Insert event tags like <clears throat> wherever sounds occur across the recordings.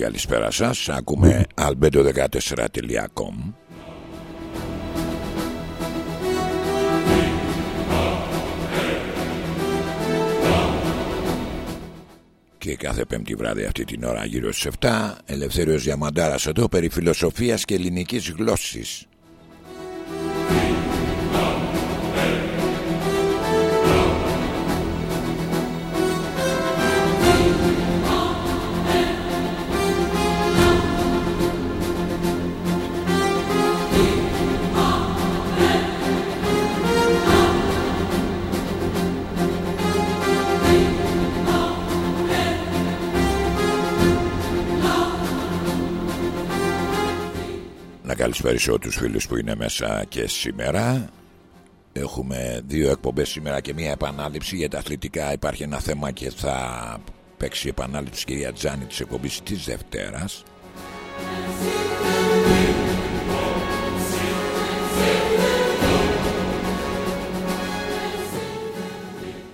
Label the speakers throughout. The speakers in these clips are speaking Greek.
Speaker 1: Αγαπητοί φίλοι καλησπέρα σας. Ακούμε albedo14.com Και κάθε πέμπτη βράδυ αυτή την ώρα γύρω στις 7 Ελευθέριος Διαμαντάρας εδώ περί φιλοσοφίας και ελληνικής γλώσσης καλησπέρισω τους φίλους που είναι μέσα και σήμερα. Έχουμε δύο εκπομπές σήμερα και μία επανάληψη Για τα αθλητικά. Υπάρχει ένα θέμα και θα παίξει επανάληψη κυρία Τζάνη της εκπομπής της Δευτέρας.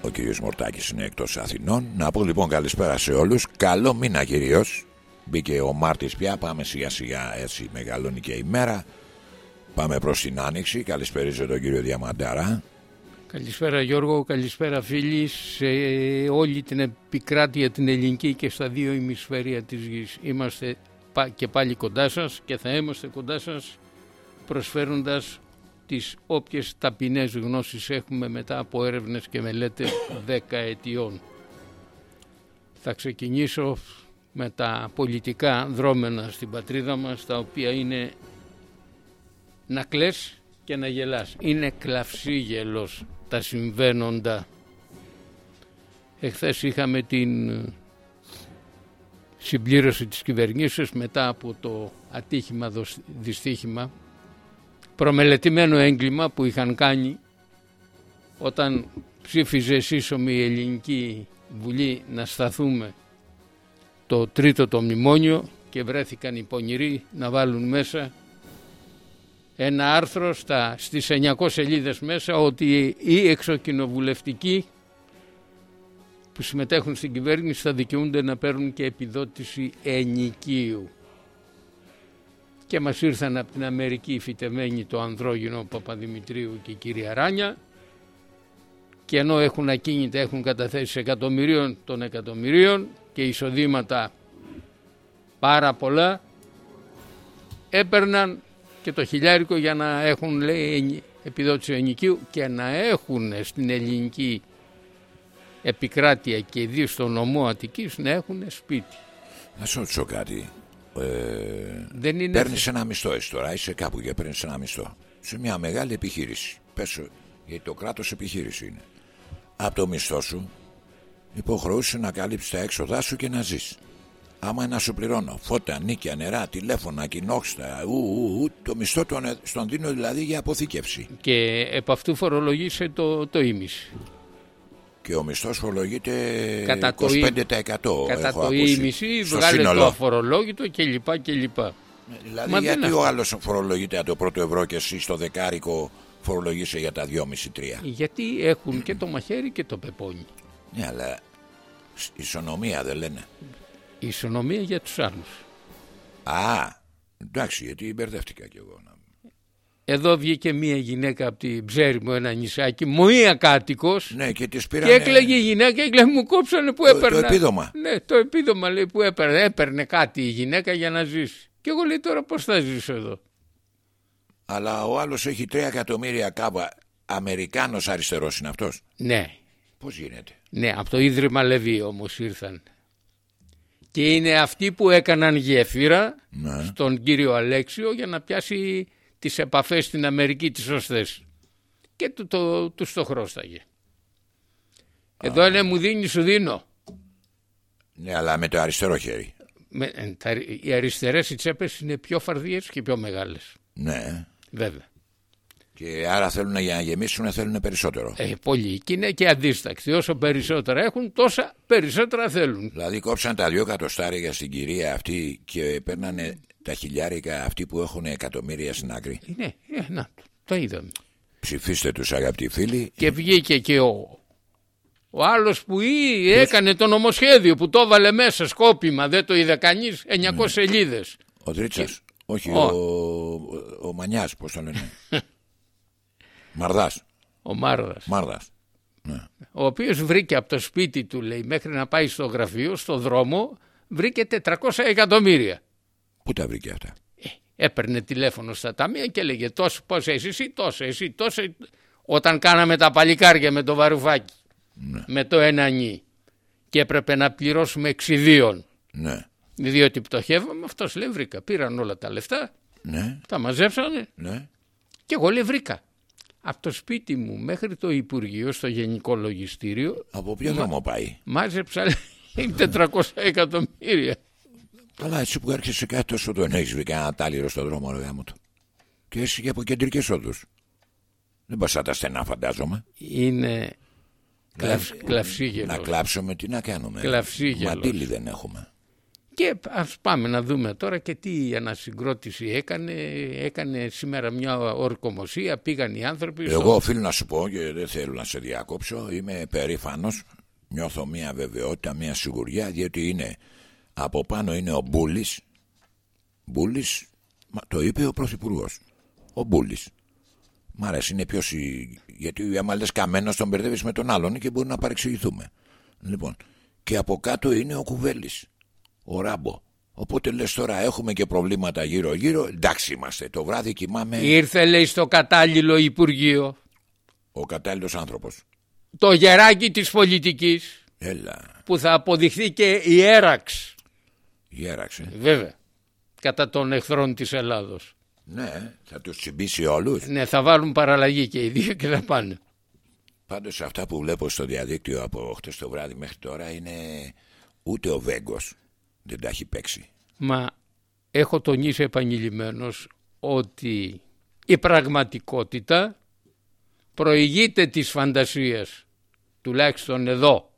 Speaker 1: Ο κύριος Μορτάκης είναι εκτός Αθηνών. Να πω λοιπόν καλησπέρα σε όλους. Καλό μήνα κυρίως Μπήκε ο Μάρτης πια, πάμε σιγά σιγά έτσι μεγαλώνει και η μέρα. Πάμε προς την Άνοιξη, καλησπέριζω τον κύριο Διαμαντάρα.
Speaker 2: Καλησπέρα Γιώργο, καλησπέρα φίλοι σε όλη την επικράτεια την ελληνική και στα δύο ημισφαίρια της γης. Είμαστε και πάλι κοντά σας και θα είμαστε κοντά σας προσφέροντας τις όποιες ταπεινές γνώσεις έχουμε μετά από έρευνες και μελέτες δεκαετιών. Θα ξεκινήσω με τα πολιτικά δρόμενα στην πατρίδα μας τα οποία είναι να κλαις και να γελάς. Είναι κλαυσίγελος τα συμβαίνοντα. Εχθές είχαμε την συμπλήρωση της κυβερνήσεως μετά από το ατύχημα δυστύχημα προμελετημένο έγκλημα που είχαν κάνει όταν ψήφιζε σύσσωμη η Ελληνική Βουλή να σταθούμε το τρίτο το μνημόνιο και βρέθηκαν οι πονηροί να βάλουν μέσα ένα άρθρο στα, στις 900 σελίδες μέσα ότι οι εξοκοινοβουλευτικοί που συμμετέχουν στην κυβέρνηση θα δικαιούνται να παίρνουν και επιδότηση ενοικίου. Και μας ήρθαν από την Αμερική φυτεμένοι το ανδρόγυνο Παπαδημητρίου και η κυρία Ράνια και ενώ έχουν ακίνητα έχουν καταθέσει εκατομμυρίων των εκατομμυρίων και εισοδήματα πάρα πολλά έπαιρναν και το χιλιάρικο για να έχουν λέει επιδότηση ενοικίου και να έχουν στην ελληνική επικράτεια και ιδίως στο νομό Αττικής να έχουν σπίτι.
Speaker 1: Να σου ρωτήσω κάτι. Ε, Δεν είναι παίρνεις ένα μισθό εσύ τώρα, είσαι κάπου και παίρνεις ένα μισθό. Σε μια μεγάλη επιχείρηση. Πες, γιατί το κράτος επιχείρηση είναι. Από το μισθό σου υποχρεούσε να καλύψεις τα έξοδά σου και να ζεις. Άμα να σου πληρώνω φώτα, νίκια, νερά, τηλέφωνα, κοινόξτα, ου, ου, ου, το μισθό τον, στον δίνω δηλαδή για αποθήκευση.
Speaker 2: Και επ' αυτού φορολογήσε το, το ήμιση.
Speaker 1: Και ο μισθός φορολογείται κατά 25%. Το,
Speaker 2: κατά το ήμιση, βγάλε το αφορολόγητο κλπ. κλπ.
Speaker 1: Ναι, δηλαδή, Μα γιατί ο άλλος φορολογείται από το πρώτο ευρώ και εσύ στο δεκάρικο φορολογείσαι για τα 2,5-3.
Speaker 2: Γιατί έχουν και το μαχαίρι και το πεπόνι.
Speaker 1: Ναι, αλλά ισονομία δεν λένε.
Speaker 2: Ισονομία για τους άλλους.
Speaker 1: Α, εντάξει, γιατί μπερδεύτηκα κι εγώ.
Speaker 2: Εδώ βγήκε μία γυναίκα από την ψέρι μου, ένα νησάκι, μία κάτοικος.
Speaker 1: Ναι, και της
Speaker 2: πήραν. Και έκλαιγε η γυναίκα, έκλαιγε, μου κόψανε που έπαιρνε.
Speaker 1: Το επίδομα.
Speaker 2: Ναι, το επίδομα λέει που έπαιρνε. Έπαιρνε κάτι η γυναίκα για να ζήσει. Και εγώ λέει τώρα πώς θα ζήσω εδώ;
Speaker 1: Αλλά ο άλλος έχει 3 εκατομμύρια κάπου. Αμερικάνος αριστερός είναι αυτός.
Speaker 2: Ναι.
Speaker 1: Πώς γίνεται;
Speaker 2: Ναι, από το Ίδρυμα Λεβί όμως ήρθαν. Και είναι αυτοί που έκαναν γέφυρα ναι. στον κύριο Αλέξιο για να πιάσει τις επαφές στην Αμερική τις σωστές. Και του το, τους το χρώσταγε. Εδώ είναι μου δίνει σου δίνω.
Speaker 1: Ναι, αλλά με το αριστερό χέρι.
Speaker 2: Με, τα, οι αριστερές οι τσέπες είναι πιο φαρδίες και πιο μεγάλες.
Speaker 1: Ναι.
Speaker 2: Βέβαια.
Speaker 1: Και άρα θέλουν για να γεμίσουν θέλουν περισσότερο.
Speaker 2: Ε, πολλοί. Και είναι και αντίστακτοι. Όσο περισσότερα έχουν, τόσα περισσότερα θέλουν.
Speaker 1: Δηλαδή κόψαν τα δυο εκατοστάρια στην κυρία αυτή και παίρνανε τα χιλιάρικα αυτοί που έχουν εκατομμύρια στην άκρη.
Speaker 2: Ναι, ε, να, το είδαμε.
Speaker 1: Ψηφίστε τους αγαπητοί φίλοι.
Speaker 2: Και βγήκε και ο, Ο άλλος που ή έκανε το νομοσχέδιο που το έβαλε μέσα σκόπιμα, δεν το είδε κανείς, 900 ναι. σελίδες.
Speaker 1: Ο Δρίτσας, όχι ο, ο, ο Μανιάς, πώς το λένε. <laughs> Μαρδάς.
Speaker 2: Ο Μάρδας.
Speaker 1: Μάρδας. Ναι.
Speaker 2: Ο οποίος βρήκε από το σπίτι του, λέει, μέχρι να πάει στο γραφείο, στο δρόμο, βρήκε 400 εκατομμύρια.
Speaker 1: Πού τα βρήκε αυτά;
Speaker 2: Ε, έπαιρνε τηλέφωνο στα ταμεία και λέγε τόσο πώς εσύ, εσύ τόσο, εσύ τόσο. Όταν κάναμε τα παλικάρια με το βαρουφάκι, ναι. με το ένα νι και έπρεπε να πληρώσουμε εξιδίων.
Speaker 1: Ναι.
Speaker 2: Διότι πτωχεύαμε, αυτός λέει βρήκα. Πήραν όλα τα λεφτά,
Speaker 1: ναι.
Speaker 2: τα μαζέψανε
Speaker 1: ναι.
Speaker 2: και εγώ λέει βρήκα. Από το σπίτι μου μέχρι το Υπουργείο, στο Γενικό Λογιστήριο.
Speaker 1: Από ποιο δρόμο πάει;
Speaker 2: Μάζεψα 400 εκατομμύρια.
Speaker 1: Καλά, έτσι που έρχεσαι κάτι τόσο τον έχεις βρει κανένα τάλιρο στον δρόμο, ρε γάμο του. Και εσύ και από κεντρικές όδους. Δεν πας τα στενά, φαντάζομαι.
Speaker 2: Είναι κλαυ... κλαυσίγελος.
Speaker 1: Να κλάψουμε, τι να κάνουμε;
Speaker 2: Κλαυσίγελος.
Speaker 1: Μαντήλι δεν έχουμε.
Speaker 2: Και ας πάμε να δούμε τώρα και τι ανασυγκρότηση έκανε. Έκανε σήμερα μια ορκομοσία, πήγαν οι άνθρωποι.
Speaker 1: Εγώ στο... οφείλω να σου πω και δεν θέλω να σε διακόψω. Είμαι περήφανος. Νιώθω μια βεβαιότητα, μια σιγουριά, διότι είναι από πάνω είναι ο Μπούλης. Μπούλης, το είπε ο Πρωθυπουργός. Ο Μπούλης. Μ' αρέσει, είναι πιο. Γιατί άμα λες καμένος, τον μπερδεύεις με τον άλλον και μπορεί να παρεξηγηθούμε. Λοιπόν, και από κάτω είναι ο Κουβέλης ο Ράμπο. Οπότε λες τώρα έχουμε και προβλήματα γύρω γύρω Εντάξει είμαστε. Το βράδυ κοιμάμαι.
Speaker 2: Ήρθε λέει στο κατάλληλο Υπουργείο.
Speaker 1: Ο κατάλληλος άνθρωπος.
Speaker 2: Το γεράκι της πολιτικής.
Speaker 1: Έλα.
Speaker 2: Που θα αποδειχθεί και η έραξη.
Speaker 1: Η έραξη. Ε.
Speaker 2: Βέβαια. Κατά των εχθρών της Ελλάδος.
Speaker 1: Ναι θα τους τσιμπήσει όλους.
Speaker 2: Ναι θα βάλουν παραλλαγή και οι δύο και θα πάνε.
Speaker 1: Πάντως αυτά που βλέπω στο διαδίκτυο από χτες το βράδυ μέχρι τώρα είναι ούτε ο Βέγκος δεν τα έχει παίξει.
Speaker 2: Μα έχω τονίσει επανειλημμένος ότι η πραγματικότητα προηγείται της φαντασίας τουλάχιστον εδώ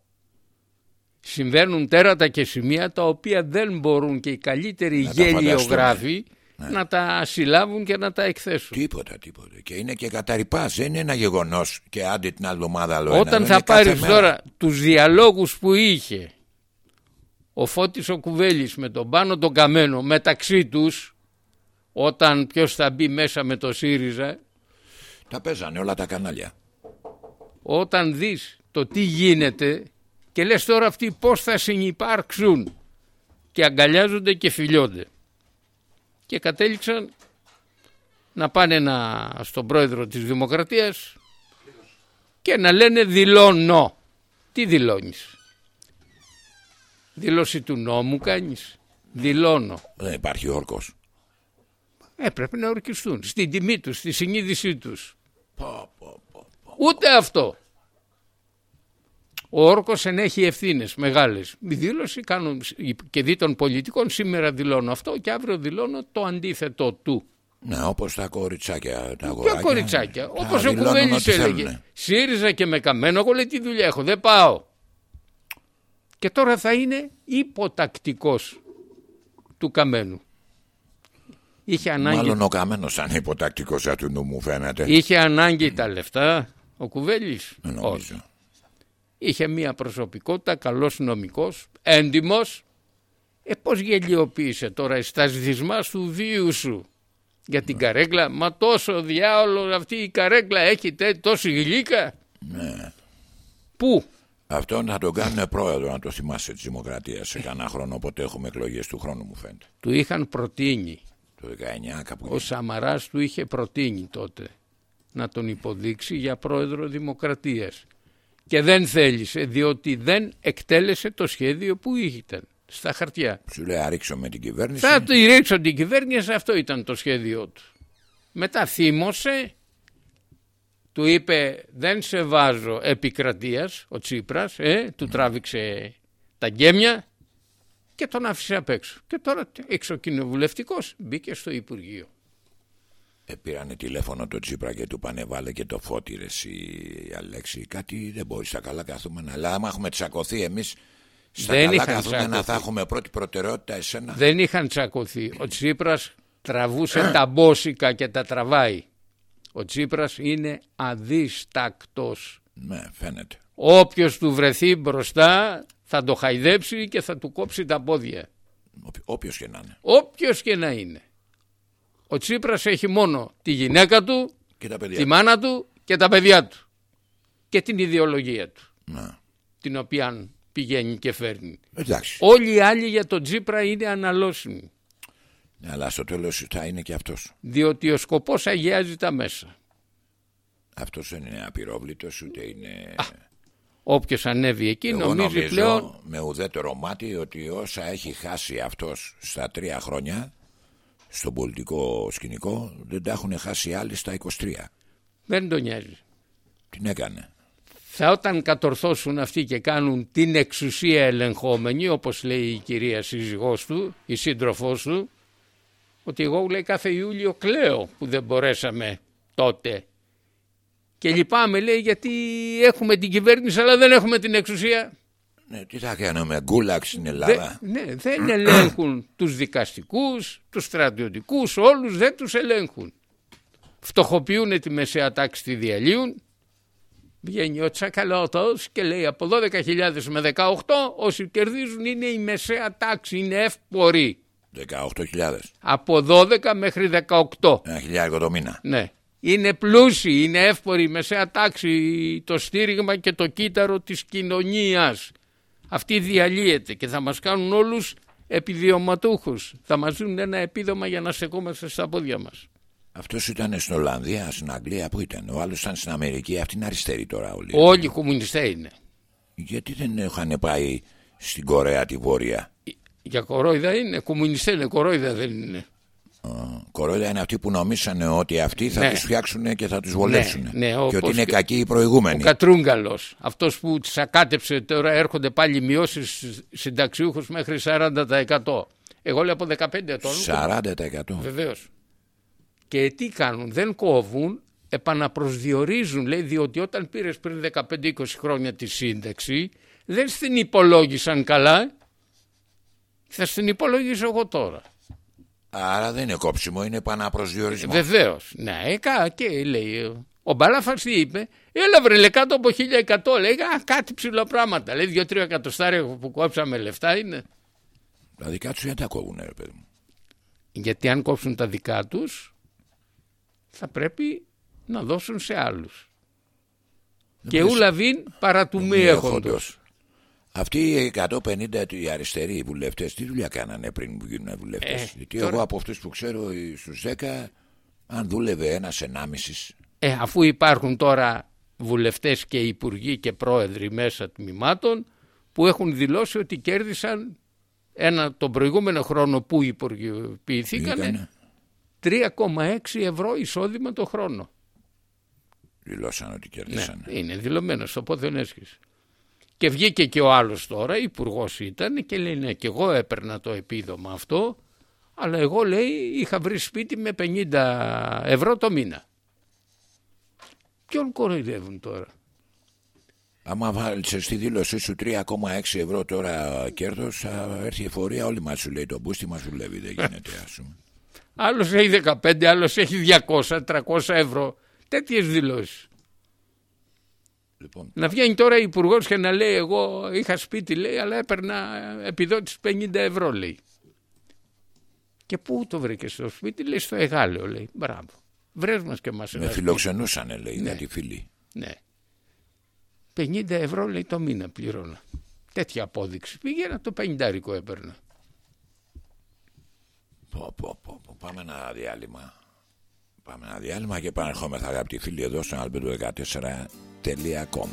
Speaker 2: συμβαίνουν τέρατα και σημεία τα οποία δεν μπορούν και οι καλύτεροι να γελιογράφοι ναι. να τα συλλάβουν και να τα εκθέσουν.
Speaker 1: Τίποτα, τίποτα. Και είναι και καταρρυπάς. Δεν είναι ένα γεγονός και άντε την άλλη εβδομάδα άλλο
Speaker 2: Όταν θα πάρεις τώρα τους διαλόγους που είχε ο Φώτης ο Κουβέλης με τον Πάνο τον Καμένο μεταξύ τους όταν ποιος θα μπει μέσα με το ΣΥΡΙΖΑ
Speaker 1: τα παίζανε όλα τα κανάλια.
Speaker 2: όταν δεις το τι γίνεται και λες τώρα αυτοί πως θα συνυπάρξουν και αγκαλιάζονται και φιλιώνται. Και κατέληξαν να πάνε να, στον πρόεδρο της Δημοκρατίας και να λένε δηλώνω τι δηλώνεις; Δήλωση του νόμου κάνεις. Δηλώνω.
Speaker 1: Δεν υπάρχει όρκος.
Speaker 2: Ε, πρέπει να ορκιστούν. Στην τιμή τους, στη συνείδησή τους.
Speaker 1: Πω, πω, πω,
Speaker 2: Ούτε αυτό. Ο όρκος ενέχει ευθύνες μεγάλες. Η δήλωση κάνουν και δι των πολιτικών σήμερα δηλώνω αυτό και αύριο δηλώνω το αντίθετο του.
Speaker 1: Ναι, όπως τα κοριτσάκια. Τα αγοράκια.
Speaker 2: Ποια κοριτσάκια. Όπως ο Κουβέλη έλεγε. ΣΥΡΙΖΑ και με καμένο, εγώ λέει τι δουλειά έχω. Δεν πάω και τώρα θα είναι υποτακτικός του Καμένου. Είχε ανάγκη...
Speaker 1: Μάλλον ο Καμένος σαν υποτακτικός του νου μου φαίνεται.
Speaker 2: Είχε ανάγκη τα λεφτά ο Κουβέλης. Όχι. Είχε μια προσωπικότητα, καλός νομικός, έντιμος. Ε πώς γελιοποίησε τώρα στα δυσμάς του βίου σου; Για την ναι. καρέκλα. Μα τόσο διάολο αυτή η καρέκλα έχει τόση γλύκα;
Speaker 1: Ναι.
Speaker 2: Πού;
Speaker 1: Αυτό να τον κάνουν πρόεδρο, να το θυμάσαι της Δημοκρατίας σε κανένα χρόνο. Όποτε έχουμε εκλογές του χρόνου, μου φαίνεται.
Speaker 2: Του είχαν προτείνει.
Speaker 1: Το 19 κάπου.
Speaker 2: Ο Σαμαράς του είχε προτείνει τότε να τον υποδείξει για πρόεδρο Δημοκρατίας. Και δεν θέλησε, διότι δεν εκτέλεσε το σχέδιο που είχε στα χαρτιά.
Speaker 1: Σου λέει, ρίξω με την κυβέρνηση.
Speaker 2: Θα του ρίξω την κυβέρνηση, αυτό ήταν το σχέδιό του. Μετά θύμωσε του είπε δεν σε βάζω επικρατείας ο Τσίπρας, ε, του τράβηξε τα γκέμια και τον άφησε απ' έξω. Και τώρα εξοκοινοβουλευτικός μπήκε στο Υπουργείο.
Speaker 1: Ε, πήρανε τηλέφωνο το Τσίπρα και του πάνε βάλε και το φώτι ρε η Αλέξη. Κάτι δεν μπορείς στα καλά καθούμενα. Αλλά άμα έχουμε τσακωθεί εμείς στα δεν καλά καθούμενα θα έχουμε πρώτη προτεραιότητα εσένα.
Speaker 2: Δεν είχαν τσακωθεί. Ο Τσίπρας τραβούσε τα μπόσικα και τα τραβάει. Ο Τσίπρας είναι αδίστακτος.
Speaker 1: Ναι, φαίνεται.
Speaker 2: Όποιος του βρεθεί μπροστά θα το χαϊδέψει και θα του κόψει τα πόδια.
Speaker 1: Όποιος και να είναι.
Speaker 2: Όποιος και να είναι. Ο Τσίπρας έχει μόνο τη γυναίκα του,
Speaker 1: και τα παιδιά
Speaker 2: τη μάνα του και τα παιδιά του. Και την ιδεολογία του.
Speaker 1: Να.
Speaker 2: Την οποία πηγαίνει και φέρνει.
Speaker 1: Εντάξει.
Speaker 2: Όλοι οι άλλοι για τον Τσίπρα είναι αναλώσιμοι.
Speaker 1: Ναι, αλλά στο τέλος θα είναι και αυτός.
Speaker 2: Διότι ο σκοπός αγιάζει τα μέσα.
Speaker 1: Αυτός δεν είναι απειρόβλητος ούτε είναι.
Speaker 2: Όποιος ανέβει εκεί
Speaker 1: Εγώ
Speaker 2: νομίζει
Speaker 1: νομίζω
Speaker 2: πλέον.
Speaker 1: με ουδέτερο μάτι ότι όσα έχει χάσει αυτός στα τρία χρόνια στον πολιτικό σκηνικό δεν τα έχουν χάσει άλλοι στα 23.
Speaker 2: Δεν τον νοιάζει.
Speaker 1: Την έκανε.
Speaker 2: Θα όταν κατορθώσουν αυτοί και κάνουν την εξουσία ελεγχόμενη όπως λέει η κυρία σύζυγός του, η σύντροφός του ότι εγώ λέει κάθε Ιούλιο κλαίω που δεν μπορέσαμε τότε και λυπάμαι λέει γιατί έχουμε την κυβέρνηση αλλά δεν έχουμε την εξουσία.
Speaker 1: Ναι, τι θα κάνουμε, γκούλαξ στην Ελλάδα.
Speaker 2: Δε, ναι, δεν ελέγχουν τους δικαστικούς, τους στρατιωτικούς, όλους δεν τους ελέγχουν. Φτωχοποιούν τη μεσαία τάξη, τη διαλύουν. Βγαίνει ο Τσακαλώτος και λέει από 12.000 με 18 όσοι κερδίζουν είναι η μεσαία τάξη, είναι εύποροι.
Speaker 1: 18.000.
Speaker 2: Από 12 μέχρι 18.
Speaker 1: Ένα χιλιάρικο το μήνα.
Speaker 2: Ναι. Είναι πλούσιοι, είναι εύποροι, η μεσαία τάξη, το στήριγμα και το κύτταρο της κοινωνίας. Αυτή διαλύεται και θα μας κάνουν όλους επιδειωματούχους. Θα μας δίνουν ένα επίδομα για να στεκόμαστε στα πόδια μας.
Speaker 1: Αυτός ήταν στην Ολλανδία, στην Αγγλία που ήταν; Ο άλλος ήταν στην Αμερική. Αυτή είναι αριστερή τώρα όλοι.
Speaker 2: Όλοι οι κομμουνιστές είναι.
Speaker 1: Γιατί δεν είχαν πάει στην Κορέα τη Βόρεια;
Speaker 2: Για κορόιδα είναι. Κομμουνιστέ είναι. Κορόιδα δεν είναι.
Speaker 1: κορόιδα είναι αυτοί που νομίσανε ότι αυτοί θα
Speaker 2: ναι.
Speaker 1: τους φτιάξουν και θα τους βολέψουν.
Speaker 2: Ναι, ναι,
Speaker 1: και ότι είναι κακοί οι προηγούμενοι.
Speaker 2: Ο Κατρούγκαλος. Αυτός που τις ακάτεψε τώρα έρχονται πάλι μειώσεις συνταξιούχους μέχρι 40%. Εγώ λέω από 15 ετών.
Speaker 1: 40%.
Speaker 2: Βεβαίως. Και τι κάνουν, δεν κόβουν, επαναπροσδιορίζουν, λέει, διότι όταν πήρες πριν 15-20 χρόνια τη σύνταξη, δεν στην υπολόγισαν καλά. Θα στην υπολογίσω εγώ τώρα.
Speaker 1: Άρα δεν είναι κόψιμο, είναι επαναπροσδιορισμός.
Speaker 2: Βεβαίως. Ναι, και λέει. Ο Μπαλάφας τι είπε, έλα βρε λέει, κάτω από 1100. Λέει, α, κάτι ψηλό πράγματα. Λέει, δύο-τρία εκατοστάρια που κόψαμε λεφτά είναι.
Speaker 1: Τα δικά τους γιατί τα κόβουν, ρε παιδί μου;
Speaker 2: Γιατί αν κόψουν τα δικά τους θα πρέπει να δώσουν σε άλλους. και ούλαβιν παρά του μη έχοντος.
Speaker 1: Αυτοί οι 150 οι αριστεροί βουλευτές, τι δουλειά κάνανε πριν που γίνουν βουλευτές;
Speaker 2: Ε,
Speaker 1: Γιατί
Speaker 2: τώρα...
Speaker 1: εγώ από αυτούς που ξέρω στους 10, αν δούλευε ένας ενάμισης.
Speaker 2: Ε, αφού υπάρχουν τώρα βουλευτές και υπουργοί και πρόεδροι μέσα τμήματων που έχουν δηλώσει ότι κέρδισαν ένα, τον προηγούμενο χρόνο που υπουργοποιηθήκανε 3,6 ευρώ εισόδημα το χρόνο.
Speaker 1: Δηλώσαν ότι κέρδισαν.
Speaker 2: Ναι, είναι δηλωμένος στο πόδι έσχυση. Και βγήκε και ο άλλος τώρα, υπουργός ήταν και λέει ναι και εγώ έπαιρνα το επίδομα αυτό αλλά εγώ λέει είχα βρει σπίτι με 50 ευρώ το μήνα. Ποιον κοροϊδεύουν τώρα;
Speaker 1: Άμα βάλεις στη δήλωσή σου 3,6 ευρώ τώρα κέρδος, θα έρθει η εφορία. Όλοι μας σου λέει το μπούστι μας δουλεύει. Δεν γίνεται, ας πούμε.
Speaker 2: Άλλος έχει 15, άλλος έχει 200, 300 ευρώ. Τέτοιες δηλώσεις.
Speaker 1: Λοιπόν.
Speaker 2: Να βγαίνει τώρα υπουργός και να λέει: Εγώ είχα σπίτι, λέει, αλλά έπαιρνα επιδότηση 50 ευρώ, λέει. Και πού το βρήκες στο σπίτι, λέει, στο Εγάλεο, λέει. Μπράβο. Βρες μας και μας
Speaker 1: Με φιλοξενούσανε, λέει, ναι. γιατί φίλοι.
Speaker 2: Ναι. 50 ευρώ, λέει, το μήνα πληρώνα. Τέτοια απόδειξη. Πήγαινα το 50 έπαιρνα.
Speaker 1: Πω, πω, πω, πω. Πάμε ένα διάλειμμα. Πάμε ένα διάλειμμα και πανερχόμεθα αγαπητοί φίλοι εδώ στο albedo14.com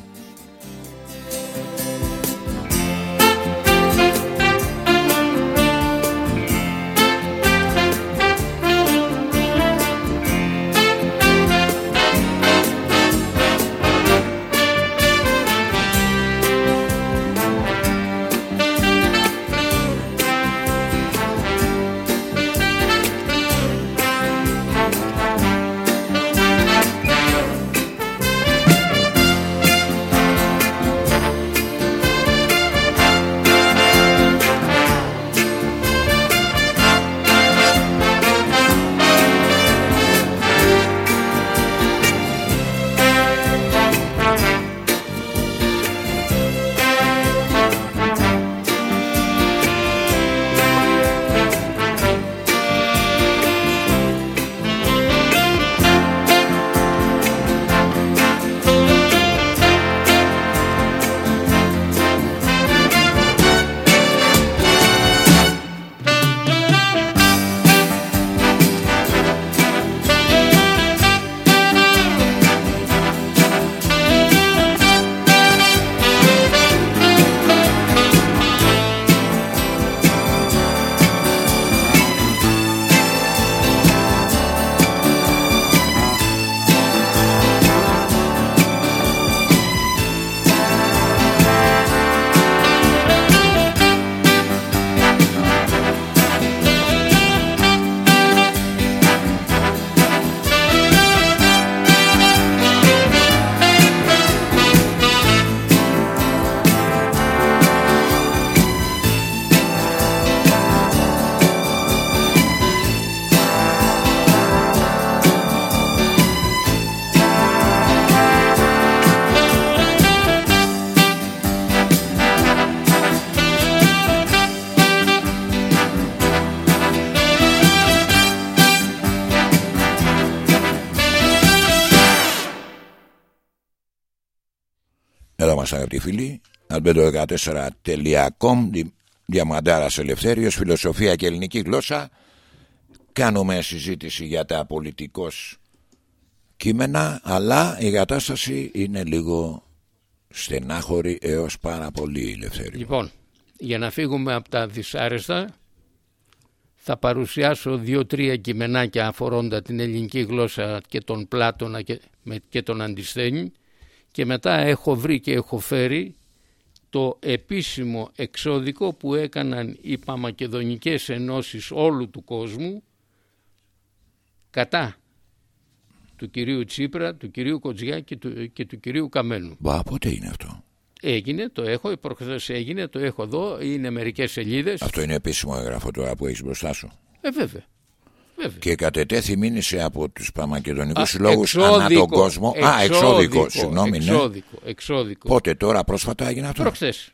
Speaker 1: αγαπητοί φίλοι. albedo14.com Διαμαντάρας Ελευθέριος, Φιλοσοφία και Ελληνική Γλώσσα. Κάνουμε συζήτηση για τα πολιτικώς κείμενα, αλλά η κατάσταση είναι λίγο στενάχωρη έως πάρα πολύ ελευθερία.
Speaker 2: Λοιπόν, για να φύγουμε από τα δυσάρεστα, θα παρουσιάσω δύο-τρία κειμενάκια αφορώντα την ελληνική γλώσσα και τον Πλάτωνα και, και τον Αντισθένη και μετά έχω βρει και έχω φέρει το επίσημο εξώδικο που έκαναν οι παμακεδονικές ενώσεις όλου του κόσμου κατά του κυρίου Τσίπρα, του κυρίου Κοτζιά και του, και του κυρίου Καμένου.
Speaker 1: Μπα, πότε είναι αυτό;
Speaker 2: Έγινε, το έχω, προχθές έγινε, το έχω εδώ, είναι μερικές σελίδες.
Speaker 1: Αυτό είναι επίσημο έγγραφο τώρα που έχεις μπροστά σου;
Speaker 2: Ε, βέβαια. Βέβαια.
Speaker 1: Και κατετέθη μήνυσε από τους παμακεδονικούς συλλόγους ανά τον κόσμο. Εξώδικο, Α, εξώδικο, συγγνώμη,
Speaker 2: ναι. εξώδικο, εξώδικο.
Speaker 1: Πότε τώρα πρόσφατα έγινε αυτό;
Speaker 2: Προχθές.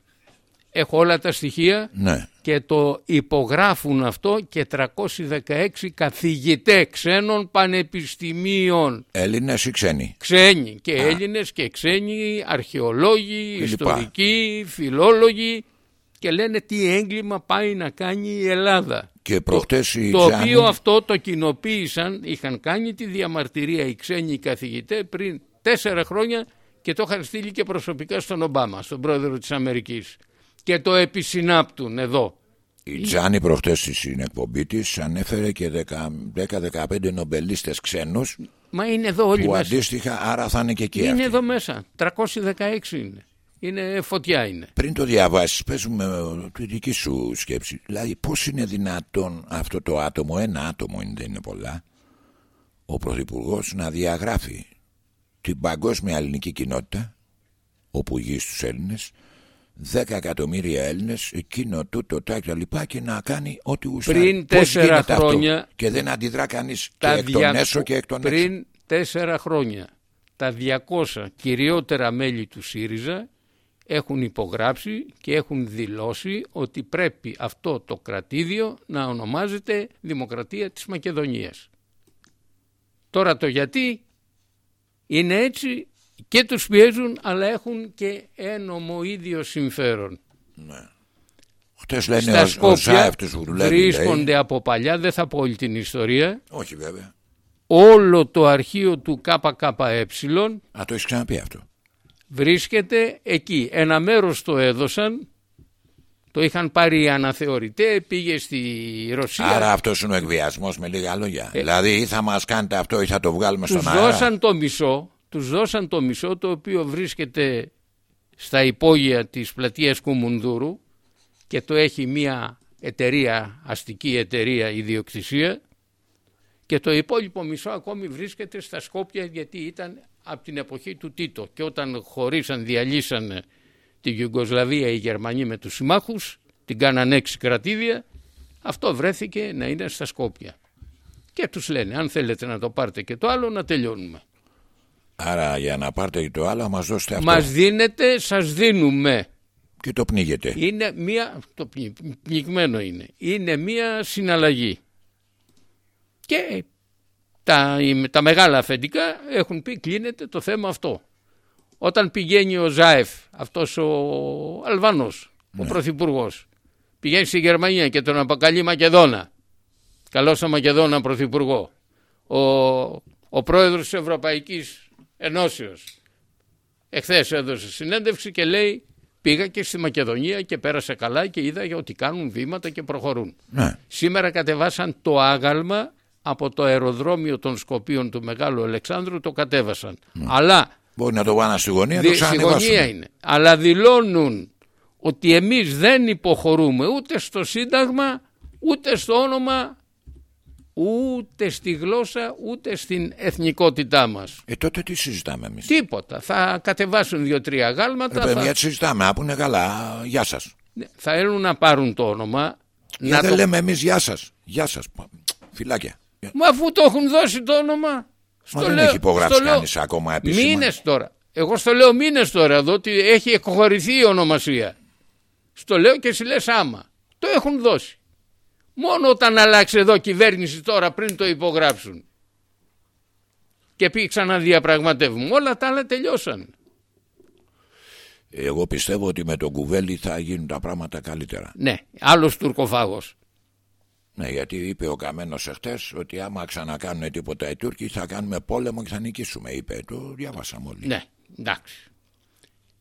Speaker 2: Έχω όλα τα στοιχεία
Speaker 1: ναι.
Speaker 2: και το υπογράφουν αυτό και 316 καθηγητές ξένων πανεπιστημίων.
Speaker 1: Έλληνες ή ξένοι;
Speaker 2: Ξένοι και Α. Έλληνες και ξένοι, αρχαιολόγοι, ιστορικοί, φιλόλογοι και λένε τι έγκλημα πάει να κάνει η Ελλάδα.
Speaker 1: Και το,
Speaker 2: το οποίο αυτό το κοινοποίησαν, είχαν κάνει τη διαμαρτυρία οι ξένοι καθηγητές πριν τέσσερα χρόνια και το είχαν στείλει και προσωπικά στον Ομπάμα, στον πρόεδρο της Αμερικής και το επισυνάπτουν εδώ.
Speaker 1: Η Τζάνη προχτές στην εκπομπή της ανέφερε και 10-15 νομπελίστες ξένους
Speaker 2: Μα είναι εδώ όλοι
Speaker 1: που
Speaker 2: μέσα.
Speaker 1: αντίστοιχα άρα θα είναι και εκεί
Speaker 2: Είναι
Speaker 1: αυτοί.
Speaker 2: εδώ μέσα. 316 είναι. Είναι φωτιά είναι.
Speaker 1: Πριν το διαβάσεις, παίζουμε τη δική σου σκέψη. Δηλαδή, πώς είναι δυνατόν αυτό το άτομο, ένα άτομο είναι, δεν είναι πολλά, ο Πρωθυπουργός να διαγράφει την παγκόσμια ελληνική κοινότητα, όπου γη στους Έλληνες, 10 εκατομμύρια Έλληνες, εκείνο τούτο τα λοιπά και να κάνει ό,τι γουστάρει.
Speaker 2: Πριν τέσσερα χρόνια.
Speaker 1: Αυτό, και δεν αντιδρά κανείς και εκ των έσω και εκ των
Speaker 2: Πριν τέσσερα χρόνια τα 200 κυριότερα μέλη του ΣΥΡΙΖΑ έχουν υπογράψει και έχουν δηλώσει ότι πρέπει αυτό το κρατήδιο να ονομάζεται Δημοκρατία της Μακεδονίας. Τώρα το γιατί είναι έτσι και τους πιέζουν αλλά έχουν και ένομο ίδιο συμφέρον.
Speaker 1: Ναι. Χτες λένε Στα Σκόπια
Speaker 2: βρίσκονται από παλιά, δεν θα πω όλη την ιστορία.
Speaker 1: Όχι βέβαια.
Speaker 2: Όλο το αρχείο του ΚΚΕ.
Speaker 1: Α, το έχεις ξαναπεί αυτό.
Speaker 2: Βρίσκεται εκεί. Ένα μέρος το έδωσαν το είχαν πάρει αναθεωρητέ, πήγε στη Ρωσία.
Speaker 1: Άρα αυτός είναι ο εκβιασμός με λίγα λόγια. Ε, δηλαδή ή θα μας κάνετε αυτό ή θα το βγάλουμε στον
Speaker 2: αέρα; Δώσαν το μισό τους δώσαν το μισό το οποίο βρίσκεται στα υπόγεια της πλατείας Κουμουνδούρου και το έχει μια εταιρεία, αστική εταιρεία ιδιοκτησία και το υπόλοιπο μισό ακόμη βρίσκεται στα Σκόπια γιατί ήταν από την εποχή του Τίτο και όταν χωρίσαν, διαλύσαν τη Γιουγκοσλαβία οι Γερμανοί με τους συμμάχους, την κάναν έξι κρατήδια, αυτό βρέθηκε να είναι στα Σκόπια. Και τους λένε αν θέλετε να το πάρετε και το άλλο να τελειώνουμε.
Speaker 1: Άρα για να πάρετε το άλλο μας δώσετε αυτό.
Speaker 2: Μας δίνετε, σας δίνουμε.
Speaker 1: Και το πνίγετε.
Speaker 2: Είναι μία, το πνιγμένο είναι. Είναι μία συναλλαγή. Και τα, τα μεγάλα αφεντικά έχουν πει κλείνεται το θέμα αυτό. Όταν πηγαίνει ο Ζάεφ, αυτός ο Αλβανός, ο ναι. Πρωθυπουργός, πηγαίνει στη Γερμανία και τον αποκαλεί Μακεδόνα. Καλώς ο Μακεδόνα Πρωθυπουργό. Ο, ο πρόεδρος της Ευρωπαϊκής Ενώσεως. Εχθές έδωσε συνέντευξη και λέει πήγα και στη Μακεδονία και πέρασε καλά και είδα ότι κάνουν βήματα και προχωρούν.
Speaker 1: Ναι.
Speaker 2: Σήμερα κατεβάσαν το άγαλμα από το αεροδρόμιο των Σκοπίων του Μεγάλου Αλεξάνδρου το κατέβασαν.
Speaker 1: Ναι.
Speaker 2: Αλλά
Speaker 1: Μπορεί να το πάνε στη γωνία, το στη γωνία
Speaker 2: είναι. Αλλά δηλώνουν ότι εμείς δεν υποχωρούμε ούτε στο Σύνταγμα ούτε στο όνομα ούτε στη γλώσσα ούτε στην εθνικότητά μας.
Speaker 1: Ε τότε τι συζητάμε εμείς;
Speaker 2: Τίποτα. Θα κατεβάσουν δύο-τρία γάλματα.
Speaker 1: Ε, θα... Γιατί συζητάμε, άπου είναι καλά, γεια σας.
Speaker 2: Ναι, θα έλουν να πάρουν το όνομα.
Speaker 1: Για να δεν το... λέμε εμείς γεια σας. Γεια σας. Φυλάκια.
Speaker 2: Μα αφού το έχουν δώσει το όνομα.
Speaker 1: Μα δεν λέω, έχει υπογράψει λέω... κανείς ακόμα επίσημα.
Speaker 2: Μήνες τώρα. Εγώ στο λέω μήνες τώρα εδώ ότι έχει εκχωρηθεί η ονομασία. Στο λέω και εσύ λες άμα. Το έχουν δώσει. Μόνο όταν αλλάξει εδώ κυβέρνηση τώρα πριν το υπογράψουν. Και πήγε ξανά διαπραγματεύουμε. Όλα τα άλλα τελειώσαν.
Speaker 1: Εγώ πιστεύω ότι με τον κουβέλι θα γίνουν τα πράγματα καλύτερα.
Speaker 2: Ναι, άλλος τουρκοφάγος.
Speaker 1: Ναι, γιατί είπε ο Καμένος εχθές ότι άμα ξανακάνουν τίποτα οι Τούρκοι θα κάνουμε πόλεμο και θα νικήσουμε. Είπε, το διάβασαμε όλοι.
Speaker 2: Ναι, εντάξει.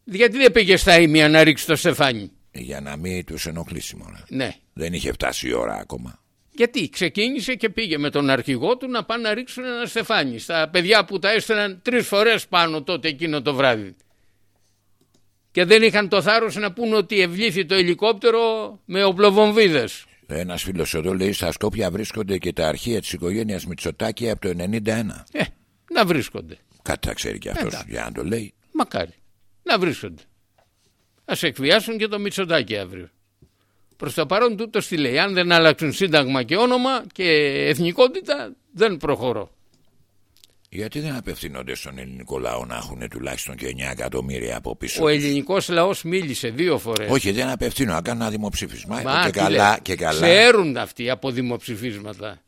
Speaker 2: Γιατί δεν πήγε στα ίμια να ρίξει το στεφάνι;
Speaker 1: Για να μην τους ενοχλήσει μόνο.
Speaker 2: Ναι.
Speaker 1: Δεν είχε φτάσει η ώρα ακόμα.
Speaker 2: Γιατί ξεκίνησε και πήγε με τον αρχηγό του να πάνε να ρίξουν ένα στεφάνι στα παιδιά που τα έστελναν τρεις φορές πάνω τότε εκείνο το βράδυ. Και δεν είχαν το θάρρος να πούν ότι ευλήθη το ελικόπτερο με οπλοβομβίδες.
Speaker 1: Ένας φίλος εδώ λέει: Στα Σκόπια βρίσκονται και τα αρχεία της οικογένειας Μητσοτάκη από το 91.
Speaker 2: Ε, να βρίσκονται.
Speaker 1: Κάτι θα ξέρει και αυτός για να το λέει.
Speaker 2: Μακάρι. Να βρίσκονται. Α εκβιάσουν και το Μητσοτάκη αύριο. Προς το παρόν τούτος τι λέει. Αν δεν αλλάξουν σύνταγμα και όνομα και εθνικότητα, δεν προχωρώ.
Speaker 1: Γιατί δεν απευθύνονται στον ελληνικό λαό να έχουν τουλάχιστον και 9 εκατομμύρια από πίσω.
Speaker 2: Ο ελληνικός λαός μίλησε δύο φορές.
Speaker 1: Όχι, δεν απευθύνω, να κάνω ένα δημοψήφισμα. Μα, και, καλά, και καλά.
Speaker 2: Ξέρουν αυτοί από δημοψηφίσματα.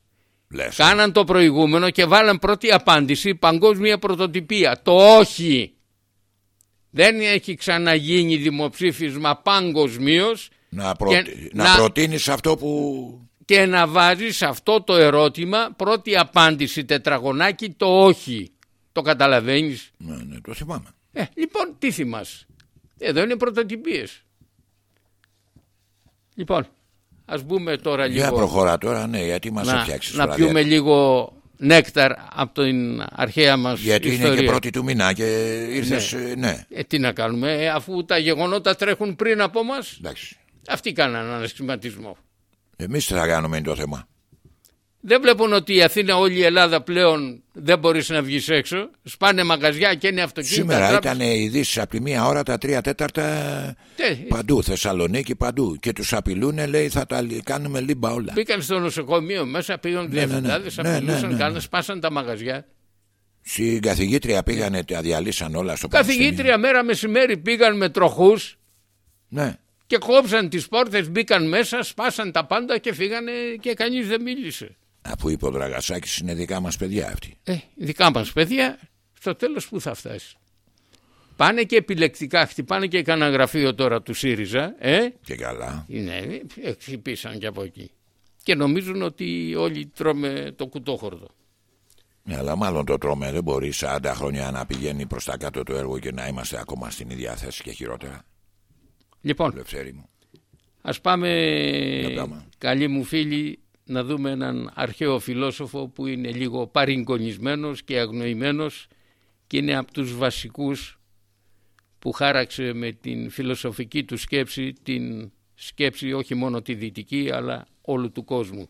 Speaker 2: Λες. Κάναν το προηγούμενο και βάλαν πρώτη απάντηση παγκόσμια πρωτοτυπία. Το όχι. Δεν έχει ξαναγίνει δημοψήφισμα παγκοσμίως.
Speaker 1: Να, να, να προτείνεις αυτό που
Speaker 2: και να βάζεις αυτό το ερώτημα πρώτη απάντηση τετραγωνάκι το όχι. Το καταλαβαίνεις;
Speaker 1: Ναι, ναι, το θυμάμαι.
Speaker 2: Ε, λοιπόν, τι θυμάσαι; Εδώ είναι πρωτοτυπίες. Λοιπόν, ας μπούμε τώρα λίγο...
Speaker 1: Για προχωρά τώρα, ναι, γιατί μας να, φτιάξεις
Speaker 2: Να πιούμε λίγο νέκταρ από την αρχαία μας
Speaker 1: Γιατί
Speaker 2: ιστορία.
Speaker 1: είναι και πρώτη του μήνα και ήρθες, ναι. ναι.
Speaker 2: Ε, τι να κάνουμε, ε, αφού τα γεγονότα τρέχουν πριν από μας.
Speaker 1: Εντάξει.
Speaker 2: Αυτοί κάνανε ανασχηματισμό.
Speaker 1: Εμείς τι θα κάνουμε είναι το θέμα.
Speaker 2: Δεν βλέπουν ότι η Αθήνα, όλη η Ελλάδα πλέον δεν μπορείς να βγεις έξω. Σπάνε μαγαζιά και είναι αυτοκίνητα.
Speaker 1: Σήμερα ήταν ειδήσεις από τη μία ώρα τα τρία τέταρτα Τε... παντού. Θεσσαλονίκη παντού. Και τους απειλούν, λέει, θα τα κάνουμε λίμπα όλα.
Speaker 2: Μπήκαν στο νοσοκομείο μέσα, πήγαν ναι, ναι, ναι, ναι, απειλούσαν, ναι, ναι, σπάσαν τα μαγαζιά.
Speaker 1: Στην καθηγήτρια πήγανε, τα διαλύσαν όλα στο
Speaker 2: Καθηγήτρια μέρα μεσημέρι πήγαν με τροχούς.
Speaker 1: Ναι
Speaker 2: και κόψαν τις πόρτες, μπήκαν μέσα, σπάσαν τα πάντα και φύγανε και κανείς δεν μίλησε.
Speaker 1: Αφού είπε ο Δραγασάκης είναι δικά μας παιδιά αυτοί.
Speaker 2: Ε, δικά μας παιδιά, στο τέλος που θα φτάσει. Πάνε και επιλεκτικά, χτυπάνε και κανένα γραφείο τώρα του ΣΥΡΙΖΑ. Ε;
Speaker 1: Και καλά.
Speaker 2: Ναι, χτυπήσαν και από εκεί. Και νομίζουν ότι όλοι τρώμε το κουτόχορδο.
Speaker 1: Ναι, αλλά μάλλον το τρώμε. Δεν μπορεί 40 χρόνια να πηγαίνει προς τα κάτω το έργο και να είμαστε ακόμα στην ίδια θέση και χειρότερα.
Speaker 2: Λοιπόν, ας πάμε καλοί μου φίλοι να δούμε έναν αρχαίο φιλόσοφο που είναι λίγο παριγκονισμένος και αγνοημένος και είναι από τους βασικούς που χάραξε με την φιλοσοφική του σκέψη την σκέψη όχι μόνο τη δυτική αλλά όλου του κόσμου.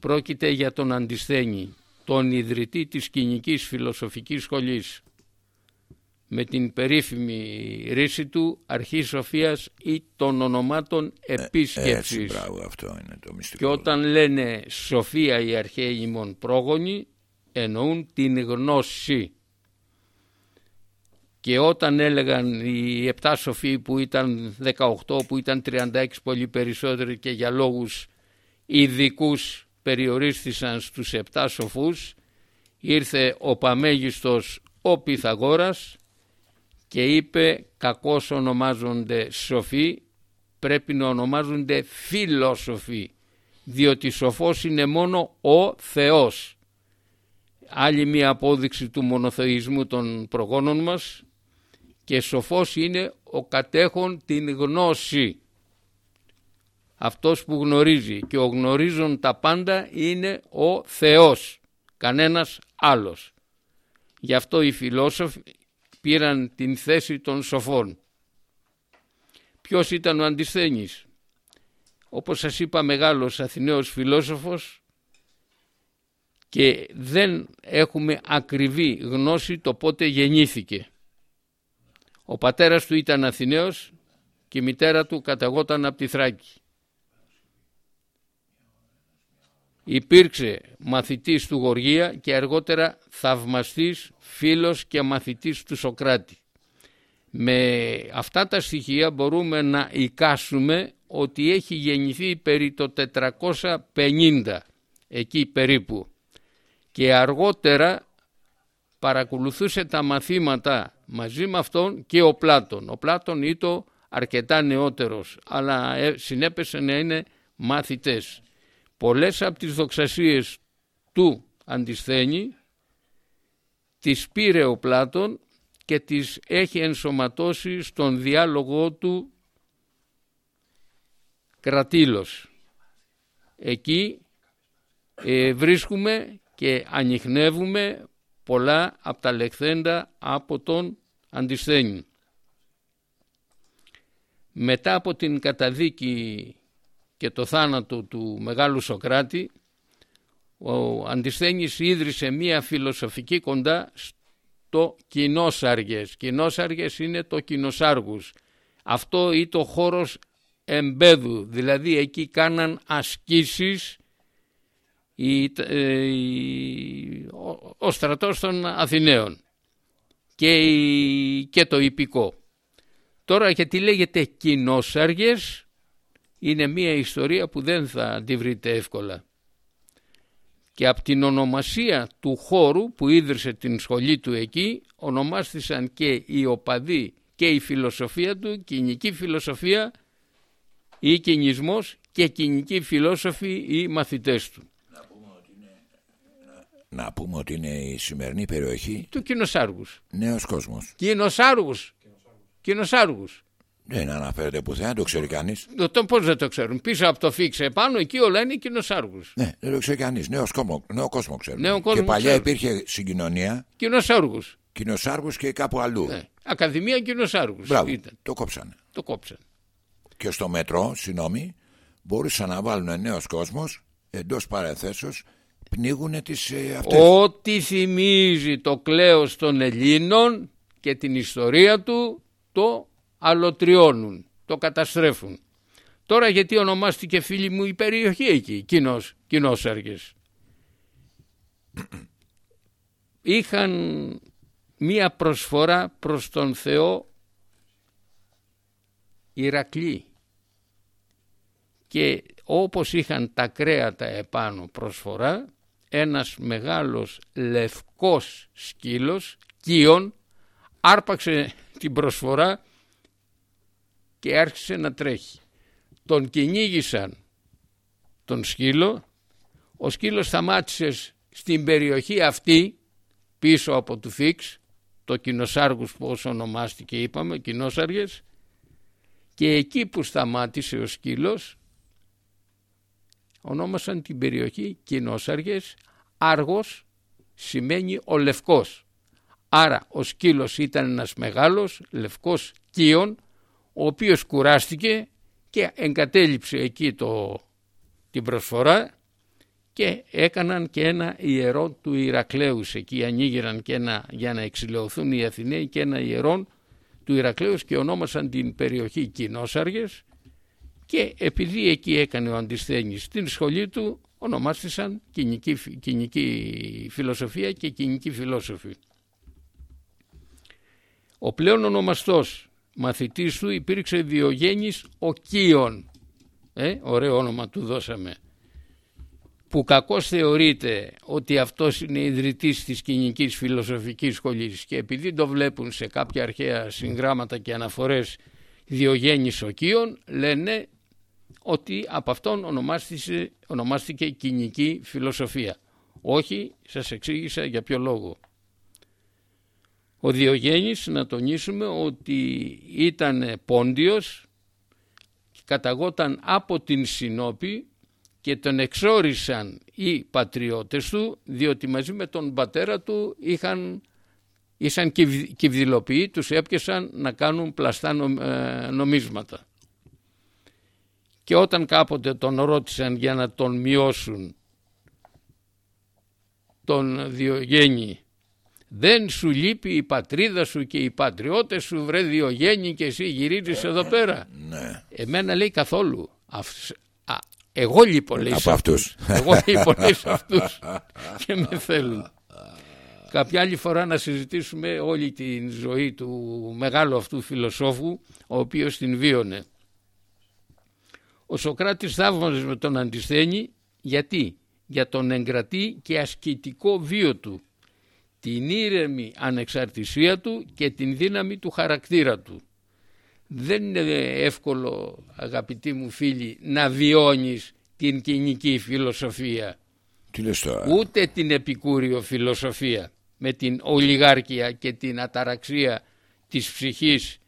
Speaker 2: Πρόκειται για τον Αντισθένη, τον ιδρυτή της κοινικής φιλοσοφικής σχολής με την περίφημη ρίση του αρχή σοφίας ή των ονομάτων επίσκεψης.
Speaker 1: Ε, έτσι, μπράβο, αυτό είναι το μυστικό.
Speaker 2: Και όταν λένε σοφία οι αρχαίοι ημών πρόγονοι εννοούν την γνώση. Και όταν έλεγαν οι επτά σοφοί που ήταν 18, που ήταν 36 πολύ περισσότεροι και για λόγους ειδικούς περιορίστησαν στους επτά σοφούς, ήρθε ο Παμέγιστος ο Πυθαγόρας και είπε κακώς ονομάζονται σοφοί πρέπει να ονομάζονται φιλόσοφοι διότι σοφός είναι μόνο ο Θεός. Άλλη μία απόδειξη του μονοθεϊσμού των προγόνων μας και σοφός είναι ο κατέχον την γνώση. Αυτός που γνωρίζει και ο γνωρίζον τα πάντα είναι ο Θεός, κανένας άλλος. Γι' αυτό οι φιλόσοφοι πήραν την θέση των σοφών. Ποιος ήταν ο Αντισθένης; Όπως σας είπα μεγάλος Αθηναίος φιλόσοφος και δεν έχουμε ακριβή γνώση το πότε γεννήθηκε. Ο πατέρας του ήταν Αθηναίος και η μητέρα του καταγόταν από τη Θράκη. Υπήρξε μαθητής του Γοργία και αργότερα θαυμαστής, φίλος και μαθητής του Σοκράτη. Με αυτά τα στοιχεία μπορούμε να εικάσουμε ότι έχει γεννηθεί περί το 450, εκεί περίπου. Και αργότερα παρακολουθούσε τα μαθήματα μαζί με αυτόν και ο Πλάτων. Ο Πλάτων ήταν αρκετά νεότερος αλλά ε, συνέπεσε να είναι μαθητές. Πολλές από τις δοξασίες του Αντισθένη τις πήρε ο Πλάτων και τις έχει ενσωματώσει στον διάλογό του κρατήλος. Εκεί ε, βρίσκουμε και ανοιχνεύουμε πολλά από τα λεχθέντα από τον Αντισθένη. Μετά από την καταδίκη και το θάνατο του Μεγάλου Σοκράτη ο Αντισθένης ίδρυσε μία φιλοσοφική κοντά στο κοινόσαργες. Κοινόσαργες είναι το κοινοσάργους. Αυτό είναι το χώρος εμπέδου, δηλαδή εκεί κάναν ασκήσεις ε, ο στρατός των Αθηναίων και, και το υπηκό. Τώρα γιατί λέγεται κοινόσαργες είναι μια ιστορία που δεν θα τη βρείτε εύκολα. Και από την ονομασία του χώρου που ίδρυσε την σχολή του εκεί ονομάστησαν και οι οπαδοί και η φιλοσοφία του, κοινική φιλοσοφία ή κινησμός και κοινικοί φιλόσοφοι ή μαθητές του.
Speaker 1: Να πούμε ότι είναι η σημερινή περιοχή
Speaker 2: του Κοινοσάργους.
Speaker 1: Νέος κόσμος.
Speaker 2: Κοινοσάργους. Κοινοσάργους.
Speaker 1: Δεν αναφέρεται πουθενά, το ξέρει κανείς.
Speaker 2: Το πώς δεν το ξέρουν. Πίσω από το φίξε επάνω εκεί όλα είναι κοινοσάργου.
Speaker 1: Ναι, δεν το ξέρει κανείς. Νέος κόσμο, νέο κόσμο ξέρει. και παλιά υπήρχε συγκοινωνία.
Speaker 2: Κοινοσάργου.
Speaker 1: Κοινοσάργου και κάπου αλλού. Ναι.
Speaker 2: Ακαδημία κοινοσάργου.
Speaker 1: Το κόψανε.
Speaker 2: Το κόψανε.
Speaker 1: Και στο μετρό, συγγνώμη, μπορούσαν να βάλουν νέος κόσμος εντός παρεθέσεως πνίγουν τις ε, αυτές.
Speaker 2: Ό,τι θυμίζει το κλέος των Ελλήνων και την ιστορία του το αλωτριώνουν, το καταστρέφουν. Τώρα γιατί ονομάστηκε φίλοι μου η περιοχή εκεί, κοινός, κοινός έργες. Είχαν μία προσφορά προς τον Θεό Ηρακλή και όπως είχαν τα κρέατα επάνω προσφορά ένας μεγάλος λευκός σκύλος κύων άρπαξε την προσφορά και άρχισε να τρέχει. Τον κυνήγησαν τον σκύλο, ο σκύλος σταμάτησε στην περιοχή αυτή πίσω από του Φίξ, το κοινοσάργους πώς ονομάστηκε είπαμε, κοινόσαργες και εκεί που σταμάτησε ο σκύλος ονόμασαν την περιοχή κοινόσαργες, άργος σημαίνει ο λευκός. Άρα ο σκύλος ήταν ένας μεγάλος λευκός κύων ο οποίος κουράστηκε και εγκατέλειψε εκεί το, την προσφορά και έκαναν και ένα ιερό του Ηρακλέους εκεί ανοίγηραν και ένα για να εξηλαιωθούν οι Αθηναίοι και ένα ιερό του Ηρακλέους και ονόμασαν την περιοχή Κοινόσαργες και επειδή εκεί έκανε ο Αντισθένης την σχολή του ονομάστησαν κοινική, κοινική φιλοσοφία και κοινική φιλόσοφη. Ο πλέον ονομαστός μαθητής του υπήρξε Διογέννης ο Κίων. Ε, ωραίο όνομα του δώσαμε. Που κακώς θεωρείται ότι αυτός είναι ιδρυτής της κοινικής φιλοσοφικής σχολής και επειδή το βλέπουν σε κάποια αρχαία συγγράμματα και αναφορές Διογέννης ο Κίων λένε ότι από αυτόν ονομάστηκε, ονομάστηκε κοινική φιλοσοφία. Όχι, σας εξήγησα για ποιο λόγο. Ο Διογέννης να τονίσουμε ότι ήταν πόντιος, καταγόταν από την Συνόπη και τον εξόρισαν οι πατριώτες του διότι μαζί με τον πατέρα του είχαν, ήσαν κυβδηλοποιοί, τους έπιασαν να κάνουν πλαστά ε, νομίσματα. Και όταν κάποτε τον ρώτησαν για να τον μειώσουν τον Διογέννη δεν σου λείπει η πατρίδα σου και οι πατριώτες σου βρε Διογέννη και εσύ γυρίζεις εδώ πέρα.
Speaker 1: Ναι.
Speaker 2: Εμένα λέει καθόλου. εγώ λοιπόν λέει
Speaker 1: από αυτούς.
Speaker 2: Εγώ λοιπόν λέει σε αυτούς και με θέλουν. Κάποια άλλη φορά να συζητήσουμε όλη τη ζωή του μεγάλου αυτού φιλοσόφου ο οποίος την βίωνε. Ο Σοκράτης θαύμαζε με τον Αντισθένη γιατί; Για τον εγκρατή και ασκητικό βίο του την ήρεμη ανεξαρτησία του και την δύναμη του χαρακτήρα του. Δεν είναι εύκολο αγαπητοί μου φίλοι να βιώνεις την κοινική φιλοσοφία.
Speaker 1: Τι λες τώρα;
Speaker 2: Ούτε την επικούριο φιλοσοφία με την ολιγάρκεια και την αταραξία της ψυχής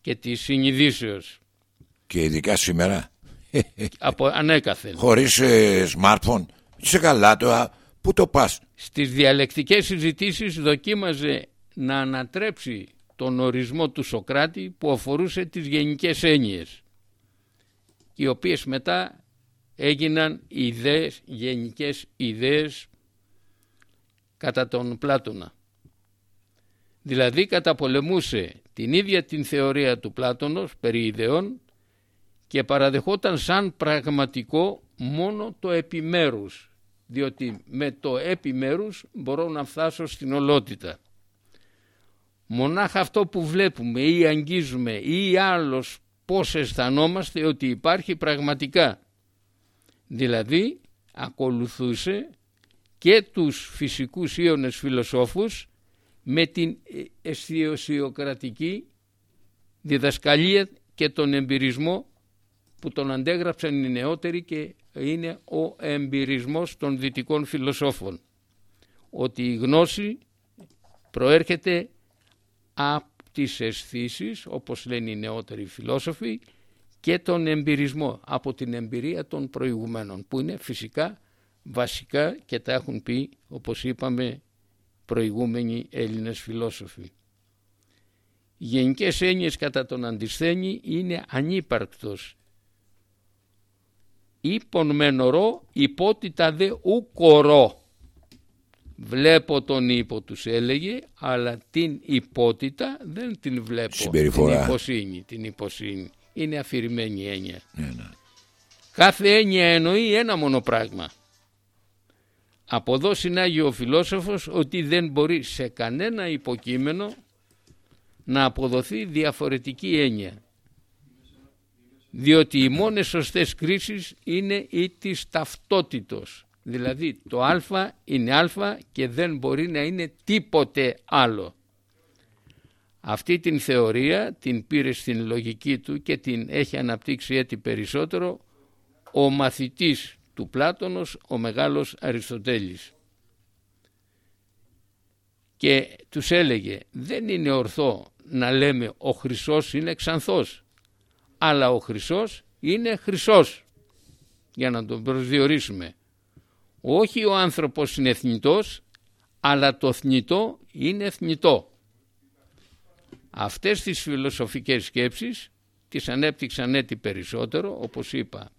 Speaker 2: και της συνειδήσεως.
Speaker 1: Και ειδικά σήμερα;
Speaker 2: Από ανέκαθεν.
Speaker 1: Χωρίς ε, smartphone. Είσαι καλά τώρα; Πού το πας;
Speaker 2: Στις διαλεκτικές συζητήσεις δοκίμαζε να ανατρέψει τον ορισμό του Σοκράτη που αφορούσε τις γενικές έννοιες οι οποίες μετά έγιναν ιδέες, γενικές ιδέες κατά τον Πλάτωνα. Δηλαδή καταπολεμούσε την ίδια την θεωρία του Πλάτωνος περί ιδεών και παραδεχόταν σαν πραγματικό μόνο το επιμέρους διότι με το επιμέρους μπορώ να φτάσω στην ολότητα. Μονάχα αυτό που βλέπουμε ή αγγίζουμε ή άλλος πώς αισθανόμαστε ότι υπάρχει πραγματικά. Δηλαδή ακολουθούσε και τους φυσικούς ίονες φιλοσόφους με την αισθιοσιοκρατική διδασκαλία και τον εμπειρισμό που τον αντέγραψαν οι νεότεροι και είναι ο εμπειρισμός των δυτικών φιλοσόφων. Ότι η γνώση προέρχεται από τις αισθήσεις, όπως λένε οι νεότεροι φιλόσοφοι και τον εμπειρισμό από την εμπειρία των προηγουμένων που είναι φυσικά βασικά και τα έχουν πει όπως είπαμε προηγούμενοι Έλληνες φιλόσοφοι. Οι γενικές έννοιες κατά τον αντισθένη είναι ανύπαρκτος. Ήπον μεν ορό, υπότιτα δε ουκορό. Βλέπω τον ύπο τους έλεγε, αλλά την υπότητα δεν την βλέπω.
Speaker 1: Συμπεριφορά.
Speaker 2: Την υποσύνη, την υποσύνη. Είναι αφηρημένη έννοια.
Speaker 1: Ναι, ναι.
Speaker 2: Κάθε έννοια εννοεί ένα μόνο πράγμα. Από εδώ συνάγει ο φιλόσοφος ότι δεν μπορεί σε κανένα υποκείμενο να αποδοθεί διαφορετική έννοια. Διότι οι μόνες σωστές κρίσεις είναι οι της ταυτότητος. Δηλαδή το α είναι α και δεν μπορεί να είναι τίποτε άλλο. Αυτή την θεωρία την πήρε στην λογική του και την έχει αναπτύξει έτσι περισσότερο ο μαθητής του Πλάτωνος ο μεγάλος Αριστοτέλης. Και τους έλεγε δεν είναι ορθό να λέμε ο χρυσός είναι ξανθός αλλά ο χρυσός είναι χρυσός για να τον προσδιορίσουμε. Όχι ο άνθρωπος είναι θνητός αλλά το θνητό είναι θνητό. Αυτές τις φιλοσοφικές σκέψεις τις ανέπτυξαν έτσι περισσότερο όπως είπα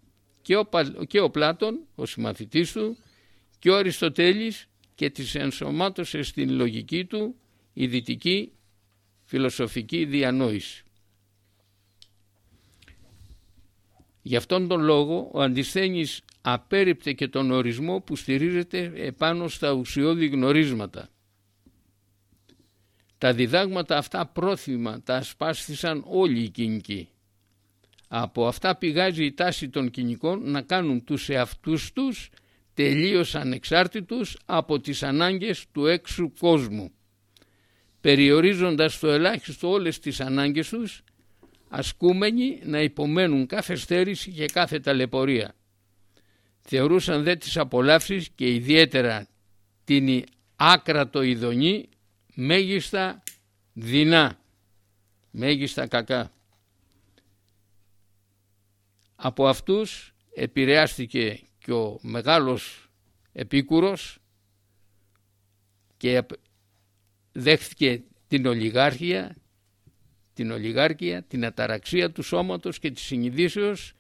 Speaker 2: και ο, και ο Πλάτων, ο συμμαθητής του και ο Αριστοτέλης και τις ενσωμάτωσες στην λογική του η δυτική φιλοσοφική διανόηση. Γι' αυτόν τον λόγο ο Αντισθένης απέριπτε και τον ορισμό που στηρίζεται επάνω στα ουσιώδη γνωρίσματα. Τα διδάγματα αυτά πρόθυμα τα ασπάστησαν όλοι οι κοινικοί. Από αυτά πηγάζει η τάση των κοινικών να κάνουν τους εαυτούς τους τελείως ανεξάρτητους από τις ανάγκες του έξω κόσμου. Περιορίζοντας στο ελάχιστο όλες τις ανάγκες τους, ασκούμενοι να υπομένουν κάθε στέρηση και κάθε ταλαιπωρία. Θεωρούσαν δε τις απολαύσεις και ιδιαίτερα την άκρατο ειδονή μέγιστα δεινά, μέγιστα κακά. Από αυτούς επηρεάστηκε και ο μεγάλος επίκουρος και δέχθηκε την ολιγάρχεια, την ολιγάρκεια, την αταραξία του σώματος και της συνειδήσεως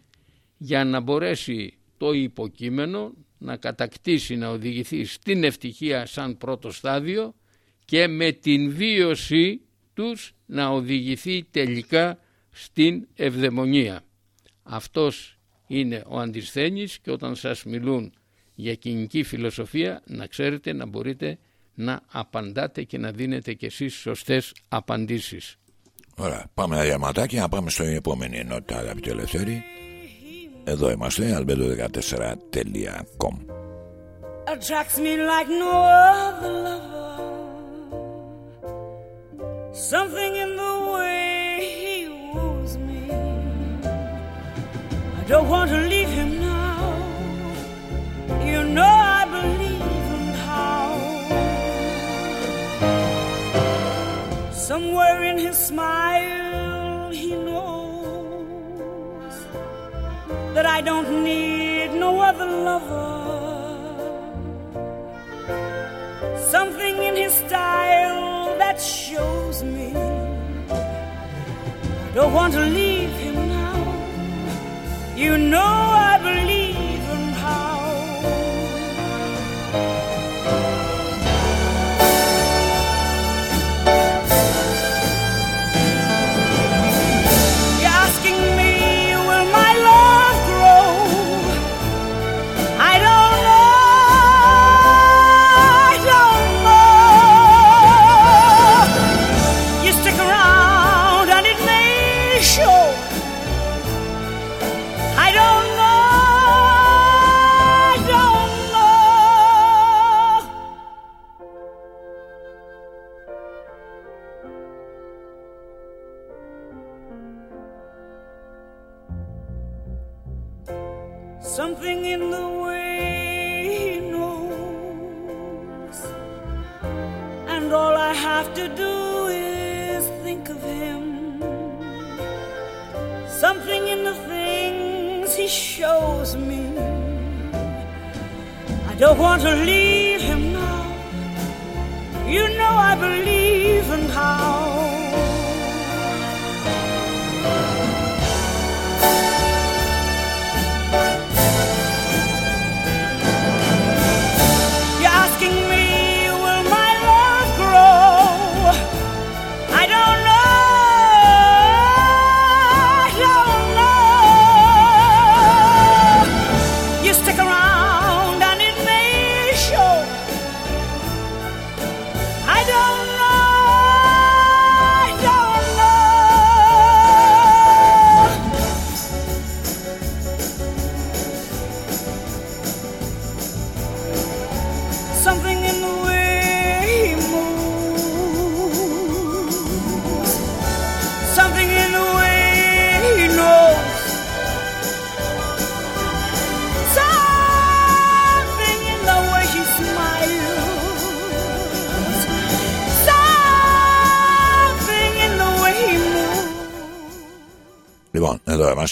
Speaker 2: για να μπορέσει το υποκείμενο να κατακτήσει, να οδηγηθεί στην ευτυχία σαν πρώτο στάδιο και με την βίωση τους να οδηγηθεί τελικά στην ευδαιμονία. Αυτός είναι ο αντισθένης και όταν σας μιλούν για κοινική φιλοσοφία να ξέρετε να μπορείτε να απαντάτε και να δίνετε και εσείς σωστές απαντήσεις.
Speaker 1: Ωραία, πάμε ένα διαματάκι να πάμε στο επόμενη ενότητα, αγαπητοί ελευθέροι. Εδώ είμαστε, albedo14.com
Speaker 3: Attracts me like no other lover Something in the way he woos me I don't want to leave Somewhere in his smile, he knows that I don't need no other lover. Something in his style that shows me I don't want to leave him now. You know I believe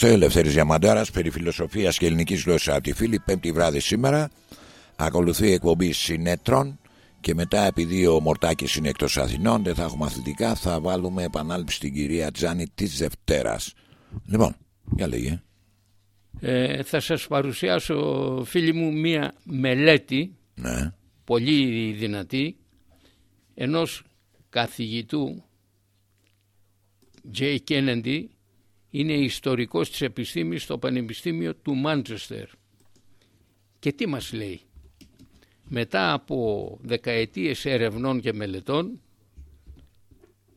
Speaker 1: είμαστε. Ελευθέρης Διαμαντάρας, περί φιλοσοφίας και ελληνικής γλώσσας από τη φίλη. Πέμπτη βράδυ σήμερα. Ακολουθεί η εκπομπή συνέτρων. Και μετά, επειδή ο Μορτάκης είναι εκτός Αθηνών, δεν θα έχουμε αθλητικά, θα βάλουμε επανάληψη στην κυρία Τζάνη της Δευτέρας. Λοιπόν, για λέγε.
Speaker 2: Ε, θα σας παρουσιάσω φίλοι μου μία μελέτη
Speaker 1: Ναι.
Speaker 2: πολύ δυνατή ενός καθηγητού J. Kennedy είναι ιστορικός της επιστήμης στο Πανεπιστήμιο του Μάντσεστερ. Και τι μας λέει; Μετά από δεκαετίες ερευνών και μελετών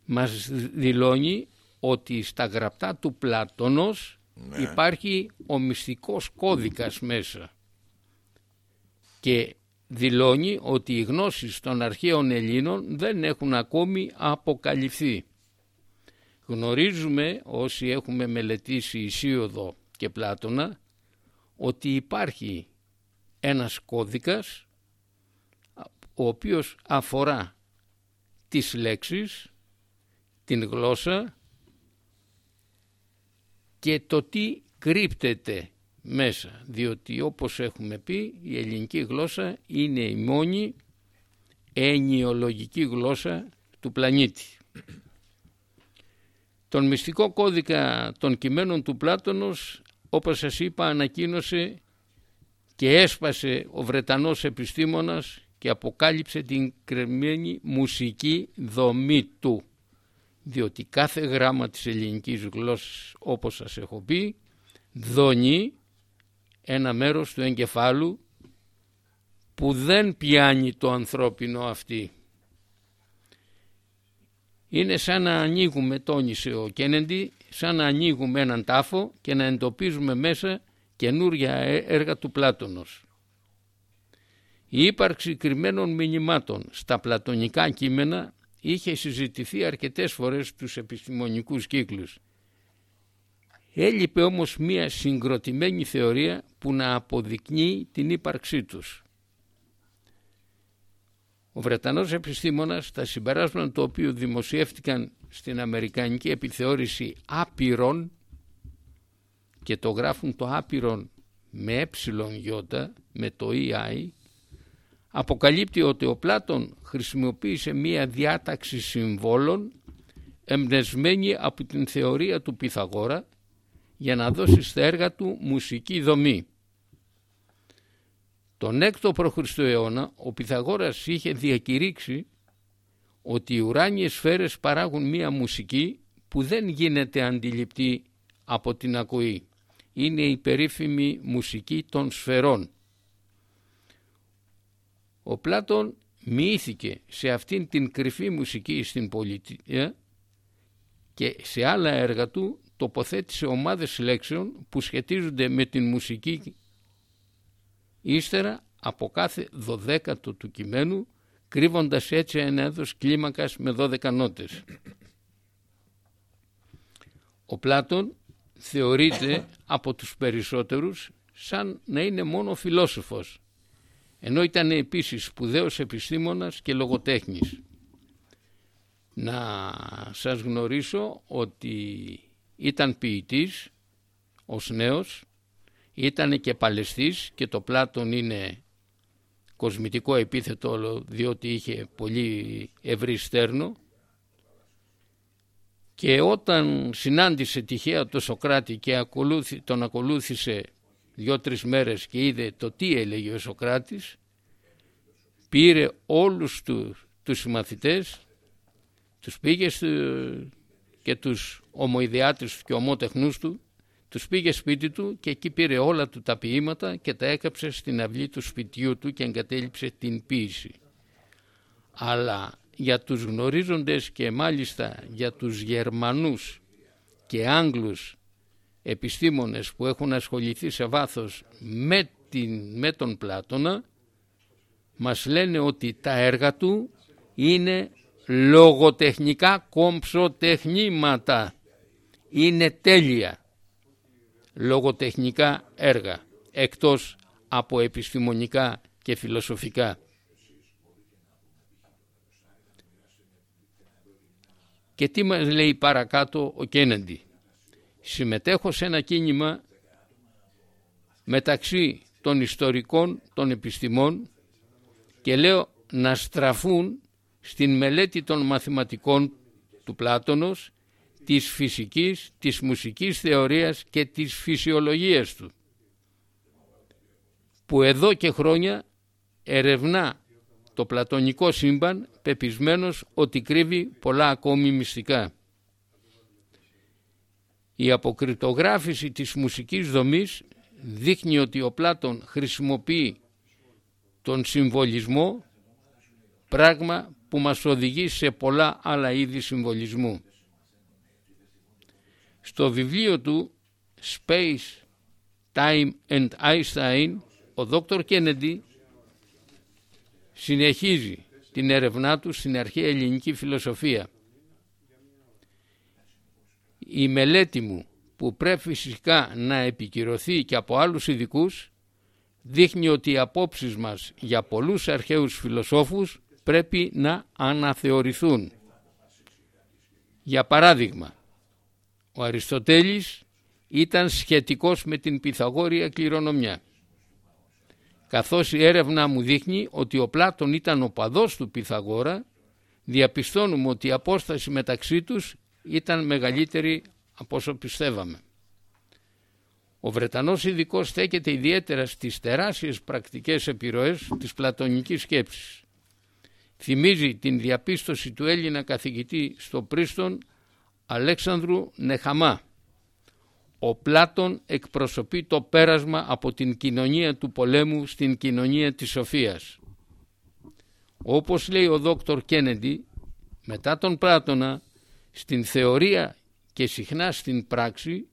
Speaker 2: μας δηλώνει ότι στα γραπτά του Πλάτωνος υπάρχει ο μυστικός κώδικας μέσα. Και δηλώνει ότι οι γνώσεις των αρχαίων Ελλήνων δεν έχουν ακόμη αποκαλυφθεί. Γνωρίζουμε όσοι έχουμε μελετήσει Ισίωδο και Πλάτωνα ότι υπάρχει ένας κώδικας ο οποίος αφορά τις λέξεις, την γλώσσα και το τι κρύπτεται μέσα διότι όπως έχουμε πει η ελληνική γλώσσα είναι η μόνη ενιολογική γλώσσα του πλανήτη. Τον μυστικό κώδικα των κειμένων του Πλάτωνος όπως σας είπα ανακοίνωσε και έσπασε ο Βρετανός επιστήμονας και αποκάλυψε την κρεμμένη μουσική δομή του διότι κάθε γράμμα της ελληνικής γλώσσας όπως σας έχω πει δονεί ένα μέρος του εγκεφάλου που δεν πιάνει το ανθρώπινο αυτή. Είναι σαν να ανοίγουμε, τόνισε ο Κένεντι, σαν να ανοίγουμε έναν τάφο και να εντοπίζουμε μέσα καινούρια έργα του Πλάτωνος. Η ύπαρξη κρυμμένων μηνυμάτων στα πλατωνικά κείμενα είχε συζητηθεί αρκετές φορές στους επιστημονικούς κύκλους. Έλειπε όμως μία συγκροτημένη θεωρία που να αποδεικνύει την ύπαρξή τους. Ο Βρετανός επιστήμονας, τα συμπεράσματα του οποίου δημοσιεύτηκαν στην Αμερικανική επιθεώρηση άπειρων και το γράφουν το άπειρον με ε με το EI αποκαλύπτει ότι ο Πλάτων χρησιμοποίησε μία διάταξη συμβόλων εμπνεσμένη από την θεωρία του Πυθαγόρα για να δώσει στα έργα του μουσική δομή. Τον 6ο π.Χ. αιώνα ο Πυθαγόρας είχε διακηρύξει ότι οι ουράνιες σφαίρες παράγουν μία μουσική που δεν γίνεται αντιληπτή από την ακοή. Είναι η περίφημη μουσική των σφαιρών. Ο Πλάτων μοιήθηκε σε αυτήν την κρυφή μουσική στην πολιτεία και σε άλλα έργα του τοποθέτησε ομάδες λέξεων που σχετίζονται με την μουσική ύστερα από κάθε δωδέκατο του κειμένου κρύβοντας έτσι ένα έδος κλίμακας με 12 νότες. Ο Πλάτων θεωρείται από τους περισσότερους σαν να είναι μόνο φιλόσοφος ενώ ήταν επίσης σπουδαίος επιστήμονας και λογοτέχνης. Να σας γνωρίσω ότι ήταν ποιητής ως νέος, ήταν και παλαιστής και το Πλάτων είναι κοσμητικό επίθετο διότι είχε πολύ ευρύ στέρνο. Και όταν συνάντησε τυχαία τον Σοκράτη και τον ακολούθησε δυο-τρεις μέρες και είδε το τι έλεγε ο Σοκράτης πήρε όλους τους, τους συμμαθητές τους πήγε και τους ομοειδεάτες και ομότεχνούς του τους πήγε σπίτι του και εκεί πήρε όλα του τα ποίηματα και τα έκαψε στην αυλή του σπιτιού του και εγκατέλειψε την ποίηση. Αλλά για τους γνωρίζοντες και μάλιστα για τους Γερμανούς και Άγγλους επιστήμονες που έχουν ασχοληθεί σε βάθος με, την, με τον Πλάτωνα μας λένε ότι τα έργα του είναι λογοτεχνικά κομψοτεχνήματα. Είναι τέλεια λογοτεχνικά έργα εκτός από επιστημονικά και φιλοσοφικά. Και τι μας λέει παρακάτω ο Κένεντι; Συμμετέχω σε ένα κίνημα μεταξύ των ιστορικών των επιστημών και λέω να στραφούν στην μελέτη των μαθηματικών του Πλάτωνος, της φυσικής, της μουσικής θεωρίας και της φυσιολογίας του που εδώ και χρόνια ερευνά το πλατωνικό σύμπαν πεπισμένος ότι κρύβει πολλά ακόμη μυστικά. Η αποκριτογράφηση της μουσικής δομής δείχνει ότι ο Πλάτων χρησιμοποιεί τον συμβολισμό, πράγμα που μας οδηγεί σε πολλά άλλα είδη συμβολισμού. Στο βιβλίο του Space, Time and Einstein, ο Δόκτωρ Κένεντι συνεχίζει την έρευνά του στην αρχαία ελληνική φιλοσοφία η μελέτη μου που πρέπει φυσικά να επικυρωθεί και από άλλους ειδικούς, δείχνει ότι οι απόψεις μας για πολλούς αρχαίους φιλοσόφους πρέπει να αναθεωρηθούν. Για παράδειγμα, ο Αριστοτέλης ήταν σχετικός με την Πυθαγόρια κληρονομιά. Καθώς η έρευνα μου δείχνει ότι ο Πλάτων ήταν ο παδός του Πυθαγόρα, διαπιστώνουμε ότι η απόσταση μεταξύ τους ήταν μεγαλύτερη από όσο πιστεύαμε. Ο Βρετανός ειδικός στέκεται ιδιαίτερα στις τεράστιες πρακτικές επιρροές της πλατωνικής σκέψης. Θυμίζει την διαπίστωση του Έλληνα καθηγητή στο Πρίστον Αλέξανδρου Νεχαμά. Ο Πλάτων εκπροσωπεί το πέρασμα από την κοινωνία του πολέμου στην κοινωνία της σοφίας. Όπως λέει ο δόκτωρ Κένεντι, μετά τον Πλάτωνα στην θεωρία και συχνά στην πράξη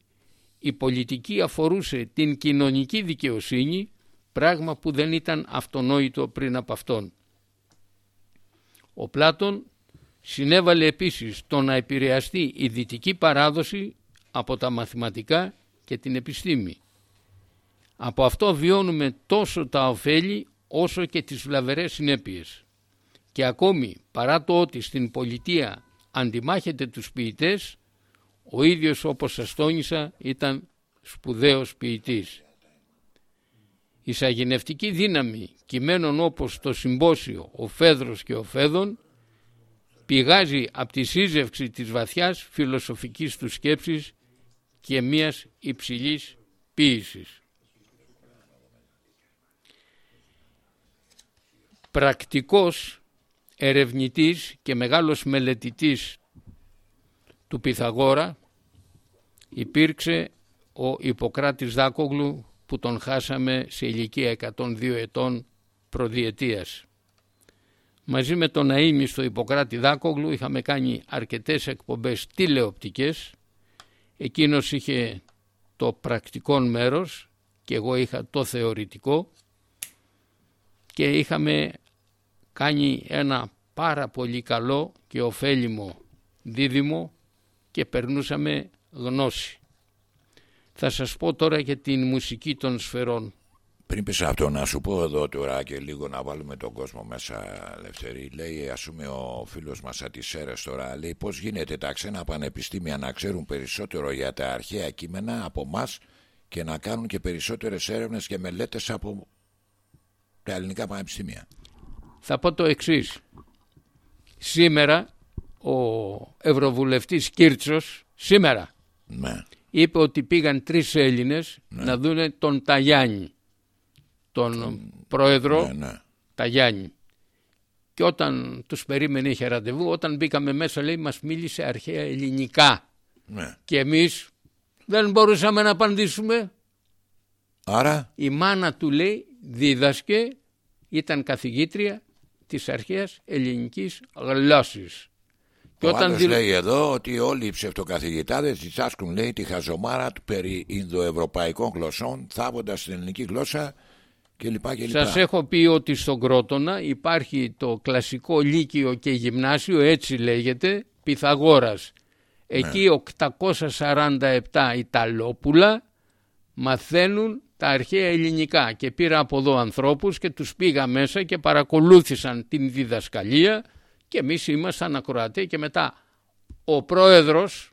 Speaker 2: η πολιτική αφορούσε την κοινωνική δικαιοσύνη, πράγμα που δεν ήταν αυτονόητο πριν από αυτόν. Ο Πλάτων συνέβαλε επίσης το να επηρεαστεί η δυτική παράδοση από τα μαθηματικά και την επιστήμη. Από αυτό βιώνουμε τόσο τα ωφέλη όσο και τις βλαβερές συνέπειες. Και ακόμη παρά το ότι στην πολιτεία αντιμάχεται τους ποιητές, ο ίδιος όπως σας τόνισα ήταν σπουδαίος ποιητής. Η σαγηνευτική δύναμη κειμένων όπως το συμπόσιο, ο Φέδρος και ο Φέδων πηγάζει από τη σύζευξη της βαθιάς φιλοσοφικής του σκέψης και μιας υψηλής ποίησης. Πρακτικός ερευνητής και μεγάλος μελετητής του Πυθαγόρα υπήρξε ο Ιπποκράτης Δάκογλου που τον χάσαμε σε ηλικία 102 ετών προδιετίας. Μαζί με τον Αΐμι στο Ιπποκράτη Δάκογλου είχαμε κάνει αρκετές εκπομπές τηλεοπτικές. Εκείνος είχε το πρακτικό μέρος και εγώ είχα το θεωρητικό και είχαμε κάνει ένα πάρα πολύ καλό και ωφέλιμο δίδυμο και περνούσαμε γνώση. Θα σας πω τώρα για την μουσική των σφαιρών.
Speaker 1: Πριν πεις αυτό να σου πω εδώ τώρα και λίγο να βάλουμε τον κόσμο μέσα Λευτερή Λέει ας πούμε ο φίλος μας Ατισέρας τώρα Λέει πως γίνεται τα ξένα πανεπιστήμια να ξέρουν περισσότερο για τα αρχαία κείμενα από μας Και να κάνουν και περισσότερες έρευνες και μελέτες από τα ελληνικά πανεπιστήμια;
Speaker 2: Θα πω το εξής Σήμερα ο Ευρωβουλευτής Κίρτσος Σήμερα
Speaker 1: ναι.
Speaker 2: είπε ότι πήγαν τρεις Έλληνες ναι. να δούνε τον Ταγιάννη τον πρόεδρο ναι, ναι. Ταγιάννη. Και όταν τους περίμενε είχε ραντεβού, όταν μπήκαμε μέσα λέει μας μίλησε αρχαία ελληνικά.
Speaker 1: Ναι.
Speaker 2: Και εμείς δεν μπορούσαμε να απαντήσουμε.
Speaker 1: Άρα;
Speaker 2: Η μάνα του λέει δίδασκε, ήταν καθηγήτρια της αρχαίας ελληνικής γλώσσης.
Speaker 1: Και ο όταν λέει εδώ ότι όλοι οι ψευτοκαθηγητάδες διδάσκουν λέει τη χαζομάρα του περί Ινδοευρωπαϊκών γλωσσών θάβοντας την ελληνική γλώσσα
Speaker 2: σας έχω πει ότι στον Κρότονα υπάρχει το κλασικό λύκειο και γυμνάσιο, έτσι λέγεται, Πυθαγόρας. Ναι. Εκεί 847 Ιταλόπουλα μαθαίνουν τα αρχαία ελληνικά και πήρα από εδώ ανθρώπους και τους πήγα μέσα και παρακολούθησαν την διδασκαλία και εμείς ήμασταν ακροατέ και μετά ο πρόεδρος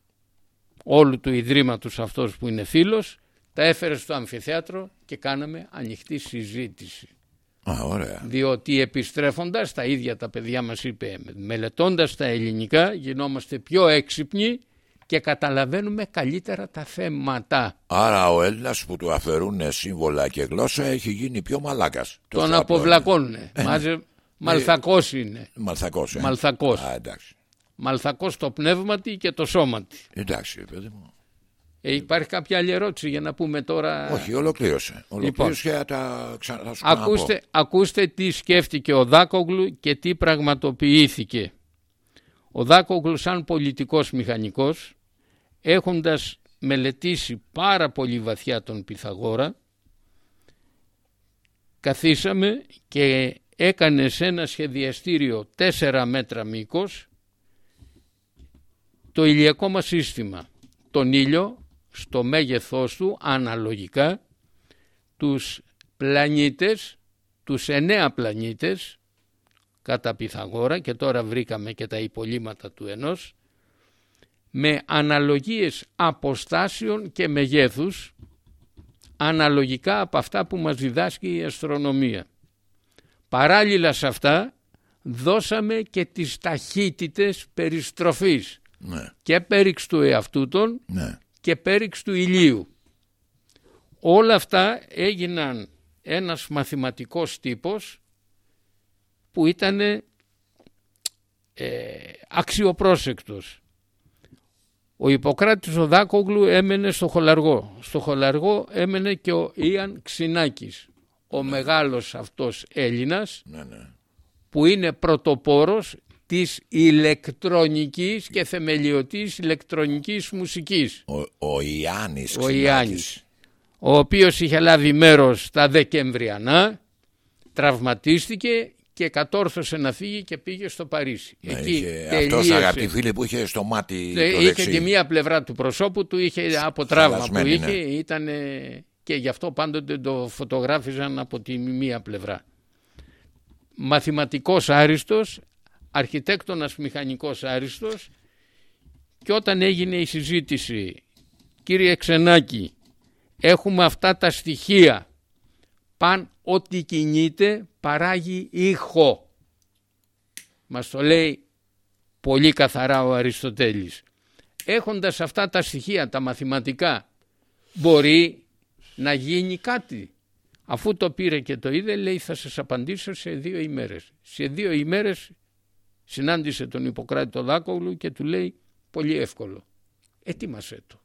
Speaker 2: όλου του Ιδρύματος αυτός που είναι φίλος τα έφερε στο αμφιθέατρο και κάναμε ανοιχτή συζήτηση.
Speaker 1: Α, ωραία.
Speaker 2: Διότι επιστρέφοντας τα ίδια τα παιδιά μας είπε μελετώντας τα ελληνικά γινόμαστε πιο έξυπνοι και καταλαβαίνουμε καλύτερα τα θέματα.
Speaker 1: Άρα ο Έλληνας που του αφαιρούν σύμβολα και γλώσσα έχει γίνει πιο μαλάκας.
Speaker 2: Τον αποβλακώνουν. Ε, Μάζε... Ναι. Μαλθακός είναι.
Speaker 1: Μαλθακός. Ε.
Speaker 2: Μαλθακός.
Speaker 1: Α, εντάξει.
Speaker 2: Μαλθακός το πνεύματι και το σώματι.
Speaker 1: Εντάξει παιδί μου.
Speaker 2: Ε, υπάρχει κάποια άλλη ερώτηση για να πούμε τώρα;
Speaker 1: Όχι, ολοκλήρωσε. Ολοκλήρωσε λοιπόν, τα ξανα...
Speaker 2: ακούστε, ακούστε τι σκέφτηκε ο Δάκογλου και τι πραγματοποιήθηκε. Ο Δάκογλου σαν πολιτικός μηχανικός έχοντας μελετήσει πάρα πολύ βαθιά τον Πυθαγόρα καθίσαμε και έκανε σε ένα σχεδιαστήριο 4 μέτρα μήκος το ηλιακό μας σύστημα. Τον ήλιο στο μέγεθός του αναλογικά τους πλανήτες, τους εννέα πλανήτες κατά Πυθαγόρα και τώρα βρήκαμε και τα υπολείμματα του ενός με αναλογίες αποστάσεων και μεγέθους αναλογικά από αυτά που μας διδάσκει η αστρονομία. Παράλληλα σε αυτά δώσαμε και τις ταχύτητες περιστροφής
Speaker 1: ναι.
Speaker 2: και πέριξ του εαυτού των
Speaker 1: ναι
Speaker 2: και πέριξ του ηλίου. Όλα αυτά έγιναν ένας μαθηματικός τύπος που ήταν ε, αξιοπρόσεκτος. Ο Ιπποκράτης ο Δάκογλου έμενε στο Χολαργό. Στο Χολαργό έμενε και ο Ιαν Ξινάκης, ο μεγάλος αυτός Έλληνας
Speaker 1: ναι, ναι.
Speaker 2: που είναι πρωτοπόρος της ηλεκτρονικής και θεμελιωτής ηλεκτρονικής μουσικής.
Speaker 1: Ο, ο Ιάννης
Speaker 2: Ο Ιάννης, ο οποίος είχε λάβει μέρος στα Δεκεμβριανά, τραυματίστηκε και κατόρθωσε να φύγει και πήγε στο Παρίσι.
Speaker 1: Ναι, Εκεί είχε, αυτός αγαπητοί φίλοι που είχε στο μάτι
Speaker 2: ναι, το Είχε και μία πλευρά του προσώπου του, είχε από τραύμα που είχε, ναι. ήταν και γι' αυτό πάντοτε το φωτογράφιζαν από τη μία πλευρά. Μαθηματικός άριστος, αρχιτέκτονας μηχανικός άριστος και όταν έγινε η συζήτηση κύριε Ξενάκη έχουμε αυτά τα στοιχεία παν ό,τι κινείται παράγει ήχο. Μας το λέει πολύ καθαρά ο Αριστοτέλης. Έχοντας αυτά τα στοιχεία, τα μαθηματικά, μπορεί να γίνει κάτι. Αφού το πήρε και το είδε, λέει θα σας απαντήσω σε δύο ημέρες. Σε δύο ημέρες συνάντησε τον Ιπποκράτη το Δάκογλου και του λέει πολύ εύκολο. Ετοίμασέ το.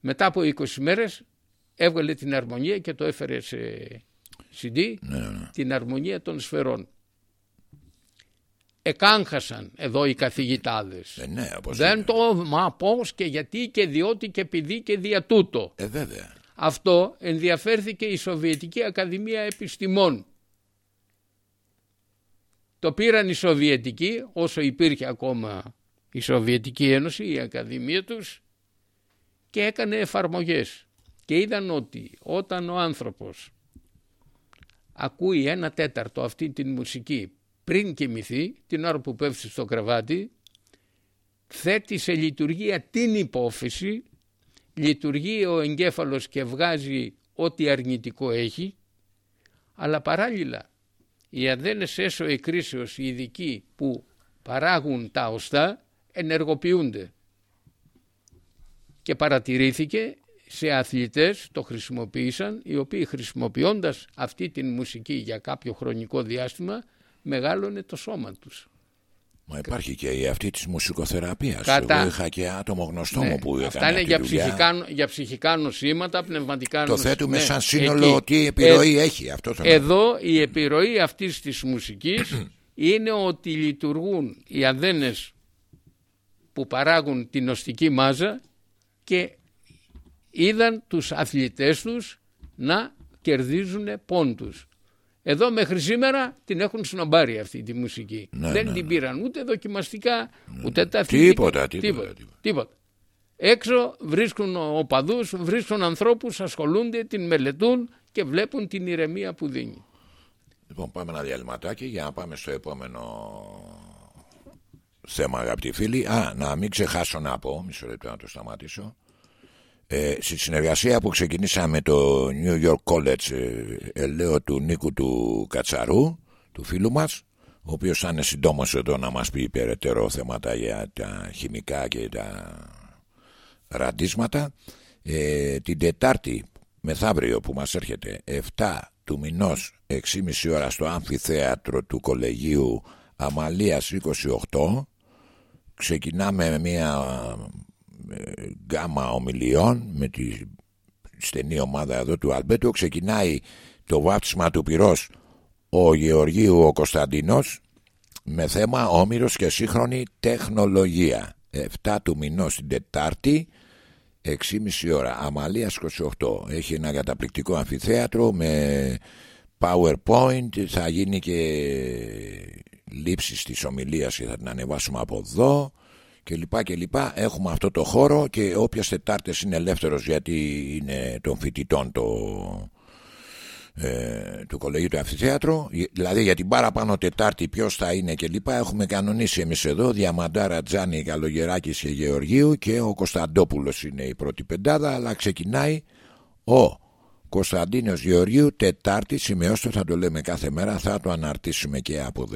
Speaker 2: Μετά από 20 μέρες έβγαλε την αρμονία και το έφερε σε CD, ναι, ναι, ναι. την αρμονία των σφαιρών. Εκάγχασαν εδώ οι καθηγητάδες.
Speaker 1: Ε, ναι,
Speaker 2: Δεν το, μα πώς και γιατί και διότι και επειδή και δια τούτο.
Speaker 1: Ε, βέβαια.
Speaker 2: Αυτό ενδιαφέρθηκε η Σοβιετική Ακαδημία Επιστημών. Το πήραν οι Σοβιετικοί όσο υπήρχε ακόμα η Σοβιετική Ένωση, η Ακαδημία τους και έκανε εφαρμογές. Και είδαν ότι όταν ο άνθρωπος ακούει ένα τέταρτο αυτή την μουσική πριν κοιμηθεί, την ώρα που πέφτει στο κρεβάτι, θέτει σε λειτουργία την υπόφυση, λειτουργεί ο εγκέφαλος και βγάζει ό,τι αρνητικό έχει, αλλά παράλληλα οι αδένες έσω εκρίσεως οι ειδικοί που παράγουν τα οστά ενεργοποιούνται. Και παρατηρήθηκε σε αθλητές το χρησιμοποίησαν οι οποίοι χρησιμοποιώντας αυτή την μουσική για κάποιο χρονικό διάστημα μεγάλωνε το σώμα τους.
Speaker 1: Μα υπάρχει και η αυτή της μουσικοθεραπείας. Κατά... Εγώ είχα και άτομο γνωστό ναι. μου που
Speaker 2: Αυτά είναι για ψυχικά, για ψυχικά νοσήματα, πνευματικά
Speaker 1: νοσήματα. Το θέτουμε ναι. σαν σύνολο Εκεί. ότι η επιρροή ε, έχει. Αυτό το
Speaker 2: Εδώ η επιρροή αυτής της μουσικής <clears throat> είναι ότι λειτουργούν οι αδένες που παράγουν την νοστική μάζα και είδαν τους αθλητές τους να κερδίζουν πόντους. Εδώ μέχρι σήμερα την έχουν σνομπάρει αυτή τη μουσική. Ναι, Δεν ναι, την ναι. πήραν ούτε δοκιμαστικά, ναι, ούτε τα αθλητικά.
Speaker 1: Τίποτα, τίποτα,
Speaker 2: τίποτα, Έξω βρίσκουν οπαδούς, βρίσκουν ανθρώπους, ασχολούνται, την μελετούν και βλέπουν την ηρεμία που δίνει.
Speaker 1: Λοιπόν πάμε ένα διαλυματάκι για να πάμε στο επόμενο θέμα αγαπητοί φίλοι. Α, να μην ξεχάσω να πω, μισό λεπτό να το σταματήσω. Ε, στη συνεργασία που ξεκινήσαμε το New York College ε, ελαίο του Νίκου του Κατσαρού του φίλου μας ο οποίος θα είναι συντόμος εδώ να μας πει περαιτέρω θέματα για τα χημικά και τα ραντίσματα. Ε, την Τετάρτη μεθαύριο που μας έρχεται 7 του μηνός 6,5 ώρα στο αμφιθέατρο του Κολεγίου Αμαλίας 28 ξεκινάμε μια γκάμα ομιλιών με τη στενή ομάδα εδώ του Αλμπέτου. Ξεκινάει το βάφτισμα του πυρός ο Γεωργίου ο Κωνσταντινός με θέμα όμοιρος και σύγχρονη τεχνολογία. 7 του μηνός την Τετάρτη 6,5 ώρα. Αμαλίας 28 έχει ένα καταπληκτικό αμφιθέατρο με powerpoint. Θα γίνει και λήψη της ομιλίας και θα την ανεβάσουμε από εδώ και λοιπά και λοιπά. Έχουμε αυτό το χώρο και όποιες Τετάρτες είναι ελεύθερος γιατί είναι των φοιτητών το, ε, του κολεγίου του αμφιθέατρο δηλαδή για την παραπάνω Τετάρτη ποιος θα είναι και λοιπά έχουμε κανονίσει εμείς εδώ Διαμαντάρα, Τζάνι, Καλογεράκης και Γεωργίου και ο Κωνσταντόπουλος είναι η πρώτη πεντάδα αλλά ξεκινάει ο Κωνσταντίνος Γεωργίου Τετάρτη σημειώστε θα το λέμε κάθε μέρα θα το αναρτήσουμε και από,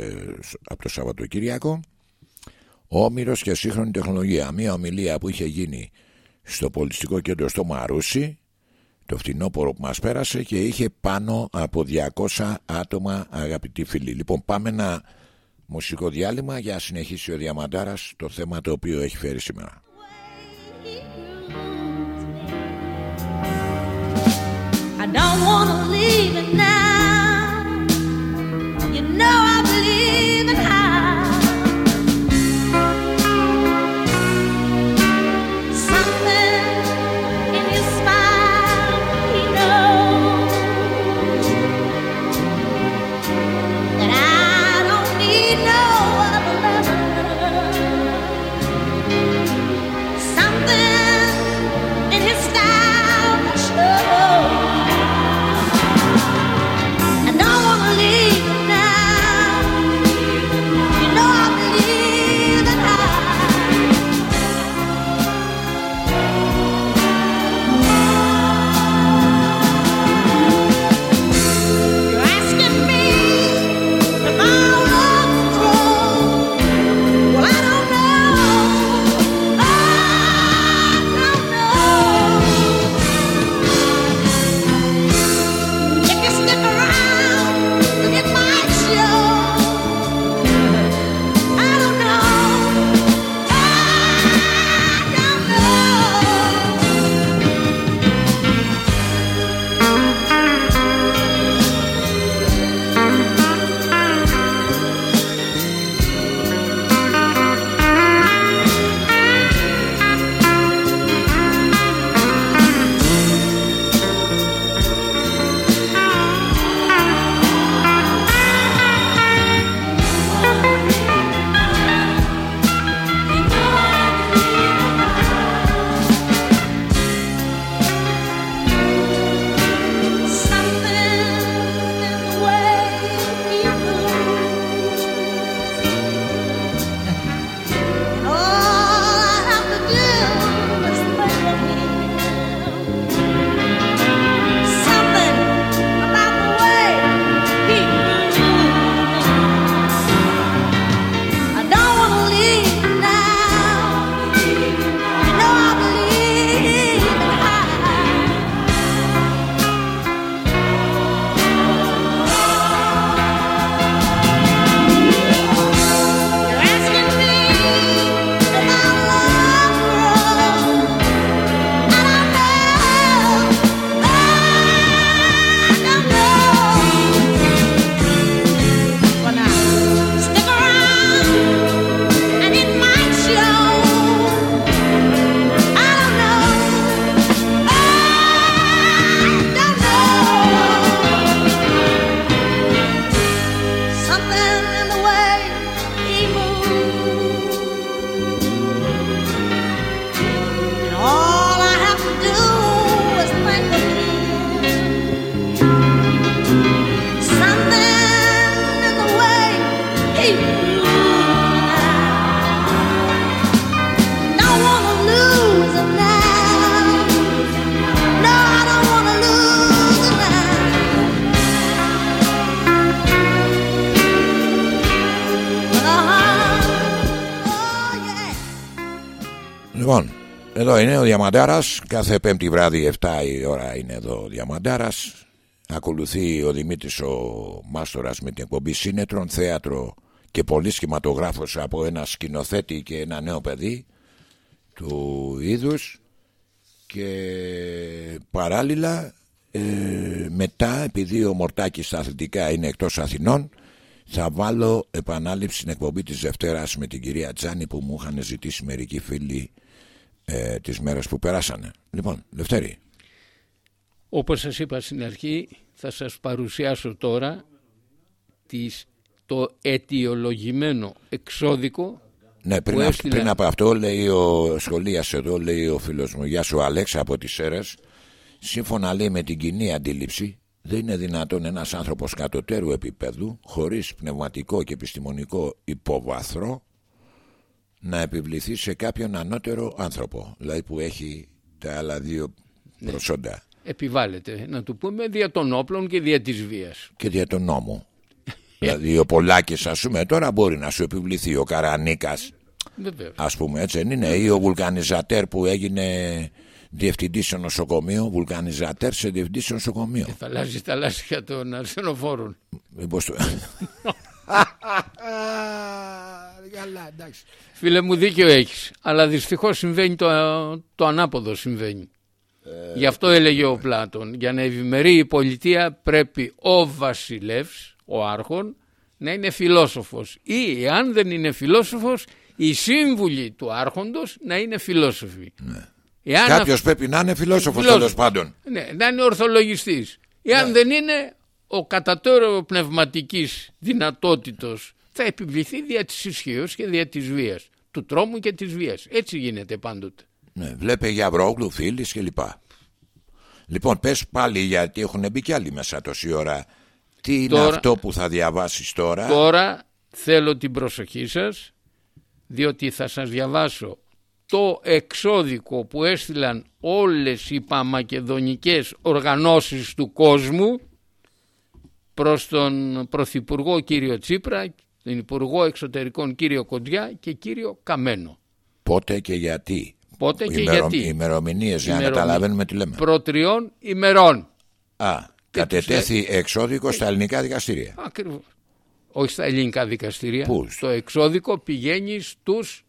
Speaker 1: από το Σαββατοκύριακο Όμηρος και σύγχρονη τεχνολογία. Μία ομιλία που είχε γίνει στο πολιτιστικό κέντρο στο Μαρούσι το φθινόπωρο που μας πέρασε και είχε πάνω από 200 άτομα αγαπητοί φίλοι. Λοιπόν πάμε ένα μουσικό διάλειμμα για να συνεχίσει ο Διαμαντάρας το θέμα το οποίο έχει φέρει σήμερα. I don't wanna leave it now. Διαμαντάρας Κάθε πέμπτη βράδυ 7 η ώρα είναι εδώ ο Διαμαντάρας. Ακολουθεί ο Δημήτρης ο Μάστορας με την εκπομπή Σύνετρων Θέατρο και πολύ σχηματογράφος από ένα σκηνοθέτη και ένα νέο παιδί του είδους. Και παράλληλα ε, μετά επειδή ο Μορτάκης στα αθλητικά είναι εκτός Αθηνών θα βάλω επανάληψη στην εκπομπή της Δευτέρας με την κυρία Τζάνη που μου είχαν ζητήσει μερικοί φίλοι ε, τις μέρες που περάσανε. Λοιπόν, Δευτέρη.
Speaker 2: Όπως σας είπα στην αρχή θα σας παρουσιάσω τώρα τις, το αιτιολογημένο εξώδικο
Speaker 1: ναι, πριν, έστειλα... πριν από αυτό λέει ο σχολίας εδώ, λέει ο φίλος μου, γεια σου Αλέξα από τις Σέρες, σύμφωνα λέει με την κοινή αντίληψη, δεν είναι δυνατόν ένας άνθρωπος κατωτέρου επίπεδου, χωρίς πνευματικό και επιστημονικό υποβάθρο, να επιβληθεί σε κάποιον ανώτερο άνθρωπο, δηλαδή που έχει τα άλλα δύο ναι. προσόντα.
Speaker 2: Επιβάλλεται, να του πούμε, δια των όπλων και δια της βίας.
Speaker 1: Και δια των νόμου. <laughs> δηλαδή ο Πολάκης ας πούμε τώρα μπορεί να σου επιβληθεί ο Καρανίκας
Speaker 2: Βεβαίως.
Speaker 1: ας πούμε έτσι δεν είναι ή ο Βουλκανιζατέρ που έγινε διευθυντής σε νοσοκομείο, βουλκανιζατέρ σε διευθυντής σε νοσοκομείο.
Speaker 2: Ε, θα αλλάζει τα λάστιχα των αρσενοφόρων.
Speaker 1: Μήπως το... <laughs> <laughs>
Speaker 2: Καλά, εντάξει. Φίλε μου δίκιο έχεις Αλλά δυστυχώς συμβαίνει το, το ανάποδο συμβαίνει. Ε, Γι' αυτό έλεγε ο Πλάτων Για να ευημερεί η πολιτεία πρέπει ο βασιλεύς Ο άρχον να είναι φιλόσοφος. Ή αν δεν είναι φιλόσοφος Οι σύμβουλοι του άρχοντος να είναι φιλόσοφοι.
Speaker 1: Ναι. Κάποιος πρέπει να είναι φιλόσοφος τέλος πάντων.
Speaker 2: Ναι, να είναι ορθολογιστής. Εάν ναι. δεν είναι ο κατατόρο πνευματικής δυνατότητος θα επιβληθεί δια της ισχύως και δια της βίας. Του τρόμου και της βίας. Έτσι γίνεται πάντοτε.
Speaker 1: Ναι, βλέπε για Βρόγλου, φίλης και λοιπά. Λοιπόν, πες πάλι γιατί έχουν μπει κι άλλοι μέσα τόση ώρα. Τι είναι αυτό που θα διαβάσεις τώρα;
Speaker 2: Τώρα θέλω την προσοχή σας, διότι θα σας διαβάσω το εξώδικο που έστειλαν όλες οι παμακεδονικές οργανώσεις του κόσμου προς τον Πρωθυπουργό κύριο Τσίπρα τον Υπουργό Εξωτερικών κύριο Κοντιά και κύριο Καμένο.
Speaker 1: Πότε και γιατί.
Speaker 2: Πότε και γιατί.
Speaker 1: Ημερομηνίες για να καταλαβαίνουμε τι λέμε.
Speaker 2: Προτριών ημερών.
Speaker 1: Α, κατετέθη εξώδικο στα ελληνικά δικαστήρια.
Speaker 2: Ακριβώς. Όχι στα ελληνικά δικαστήρια.
Speaker 1: Πού;
Speaker 2: Στο εξώδικο πηγαίνει στους...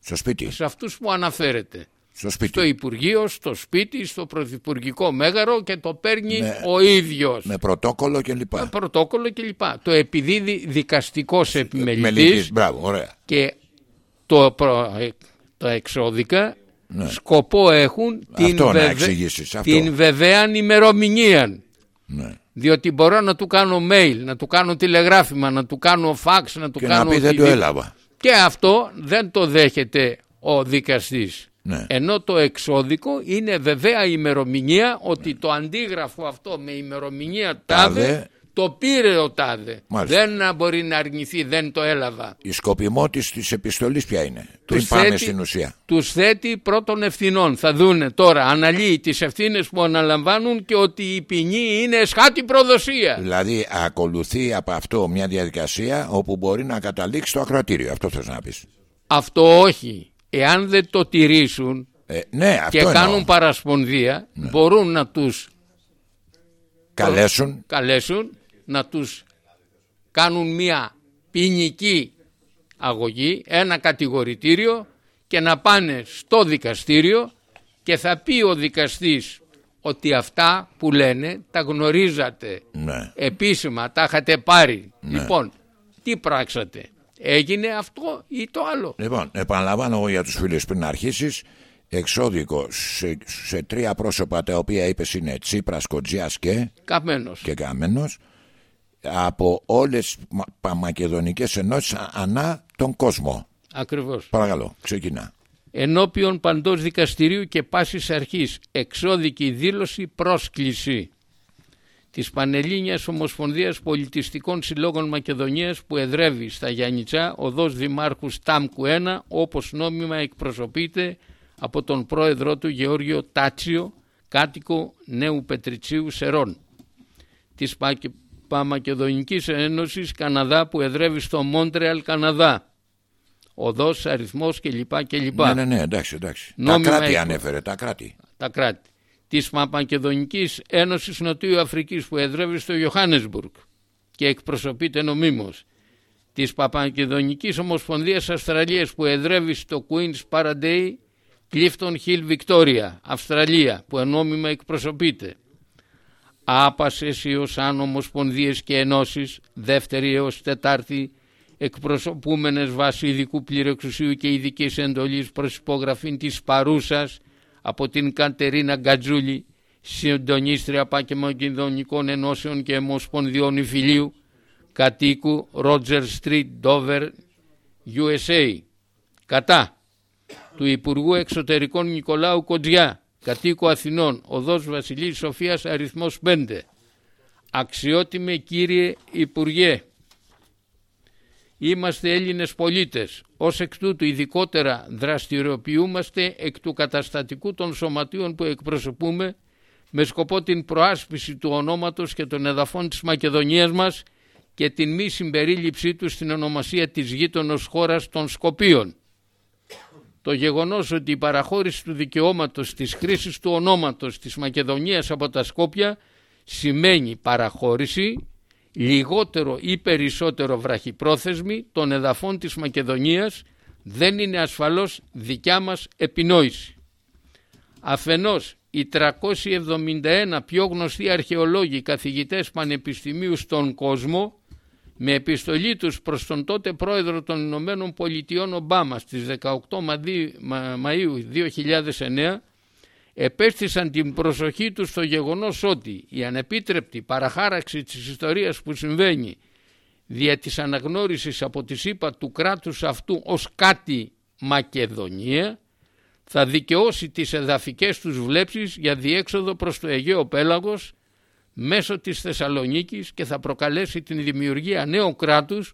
Speaker 1: Στο σπίτι.
Speaker 2: Σε αυτούς που αναφέρεται
Speaker 1: στο, σπίτι.
Speaker 2: στο Υπουργείο, στο σπίτι, στο Πρωθυπουργικό Μέγαρο και το παίρνει ο ίδιος.
Speaker 1: Με πρωτόκολλο κλπ.
Speaker 2: Με πρωτόκολλο κλπ. Το επιδίδει δικαστικός επιμελητής
Speaker 1: Μπράβο, ωραία.
Speaker 2: και το, το εξώδικα ναι. σκοπό έχουν την, βεβαι... την βεβαία ημερομηνία.
Speaker 1: Ναι.
Speaker 2: Διότι μπορώ να του κάνω mail, να του κάνω τηλεγράφημα, να του κάνω fax, να του
Speaker 1: και
Speaker 2: κάνω...
Speaker 1: να πει δεν το έλαβα.
Speaker 2: Και αυτό δεν το δέχεται ο δικαστής.
Speaker 1: Ναι.
Speaker 2: Ενώ το εξώδικο είναι βεβαία ημερομηνία ότι το αντίγραφο αυτό με ημερομηνία τάδε, το πήρε ο τάδε. Δεν μπορεί να αρνηθεί, δεν το έλαβα.
Speaker 1: Η σκοπιμότητα της επιστολής ποια είναι, πριν πάμε θέτει, στην ουσία.
Speaker 2: Τους θέτει πρώτων ευθυνών. Θα δούνε τώρα, αναλύει τις ευθύνες που αναλαμβάνουν και ότι η ποινή είναι εσχάτη προδοσία.
Speaker 1: Δηλαδή ακολουθεί από αυτό μια διαδικασία όπου μπορεί να καταλήξει το ακροατήριο. Αυτό θες να πεις.
Speaker 2: Αυτό όχι εάν δεν το τηρήσουν
Speaker 1: ε, ναι,
Speaker 2: και κάνουν παρασπονδία ναι. μπορούν να τους
Speaker 1: καλέσουν.
Speaker 2: καλέσουν να τους κάνουν μια ποινική αγωγή, ένα κατηγορητήριο και να πάνε στο δικαστήριο και θα πει ο δικαστής ότι αυτά που λένε τα γνωρίζατε
Speaker 1: ναι.
Speaker 2: επίσημα, τα είχατε πάρει. Ναι. Λοιπόν, τι πράξατε; Έγινε αυτό ή το άλλο;
Speaker 1: Λοιπόν, επαναλαμβάνω εγώ για τους φίλους πριν αρχίσεις εξώδικο σε, σε τρία πρόσωπα τα οποία είπες είναι Τσίπρας, Κοντζιάς και
Speaker 2: Καμένος.
Speaker 1: και Καμένος από όλες τις μακεδονικές ενώσεις ανά τον κόσμο.
Speaker 2: Ακριβώς.
Speaker 1: Παρακαλώ, ξεκινά.
Speaker 2: Ενώπιον παντός δικαστηρίου και πάσης αρχής εξώδικη δήλωση πρόσκληση της Πανελλήνιας Ομοσπονδίας Πολιτιστικών Συλλόγων Μακεδονίας που εδρεύει στα Γιάννητσά, οδός Δημάρχους Στάμκου 1, όπως νόμιμα εκπροσωπείται από τον πρόεδρό του Γεώργιο Τάτσιο, κάτοικο Νέου Πετριτσίου Σερών. Της Παμακεδονικής Ένωσης Καναδά που εδρεύει στο Μόντρεαλ Καναδά. οδός, αριθμός κλπ.
Speaker 1: Ναι, ναι, ναι, εντάξει, εντάξει. τα κράτη ανέφερε, τα κράτη.
Speaker 2: Τα κράτη. Της Παπακεδονικής Ένωσης Νοτιού Αφρικής που εδρεύει στο Ιωάννεσμπουργκ και εκπροσωπείται νομίμως. Της Παπακεδονικής Ομοσπονδίας Αυστραλίας που εδρεύει στο Queen's Paraday Clifton Hill Victoria, Αυστραλία, που ενόμιμα εκπροσωπείται. Άπασες ως άνω ομοσπονδίες και ενώσεις, δεύτερη έως τετάρτη, εκπροσωπούμενες βάσει ειδικού πληρεξουσίου και ειδικής εντολής προς υπογραφή της παρούσας από την Κατερίνα Γκατζούλη, συντονίστρια Πακεμακεδονικών Ενώσεων και Ομοσπονδιών Ιφιλίου, κατοίκου Roger Street, Dover, USA. Κατά του Υπουργού Εξωτερικών Νικολάου Κοντζιά, κατοίκου Αθηνών, οδός Βασιλής Σοφίας αριθμός 5. Αξιότιμε κύριε Υπουργέ, είμαστε Έλληνες πολίτες. Ως εκ τούτου ειδικότερα δραστηριοποιούμαστε εκ του καταστατικού των σωματείων που εκπροσωπούμε με σκοπό την προάσπιση του ονόματος και των εδαφών της Μακεδονίας μας και την μη συμπερίληψή τους στην ονομασία της γείτονος χώρας των Σκοπίων το γεγονός ότι η παραχώρηση του δικαιώματος της χρήσης του ονόματος της Μακεδονίας από τα Σκόπια σημαίνει παραχώρηση λιγότερο ή περισσότερο βραχυπρόθεσμη των εδαφών της Μακεδονίας δεν είναι ασφαλώς δικιά μας επινόηση. Αφενός οι 371 πιο γνωστοί αρχαιολόγοι καθηγητές πανεπιστημίου στον κόσμο με επιστολή τους προς τον τότε πρόεδρο των Ηνωμένων Πολιτειών Ομπάμα στις 18 Μαΐου 2009 επέστησαν την προσοχή τους στο γεγονός ότι η ανεπίτρεπτη παραχάραξη της ιστορίας που συμβαίνει δια της αναγνώρισης από τη ΣΥΠΑ του κράτους αυτού ως κάτι Μακεδονία θα δικαιώσει τις εδαφικές τους βλέψεις για διέξοδο προς το Αιγαίο Πέλαγος μέσω της Θεσσαλονίκης και θα προκαλέσει την δημιουργία νέου κράτους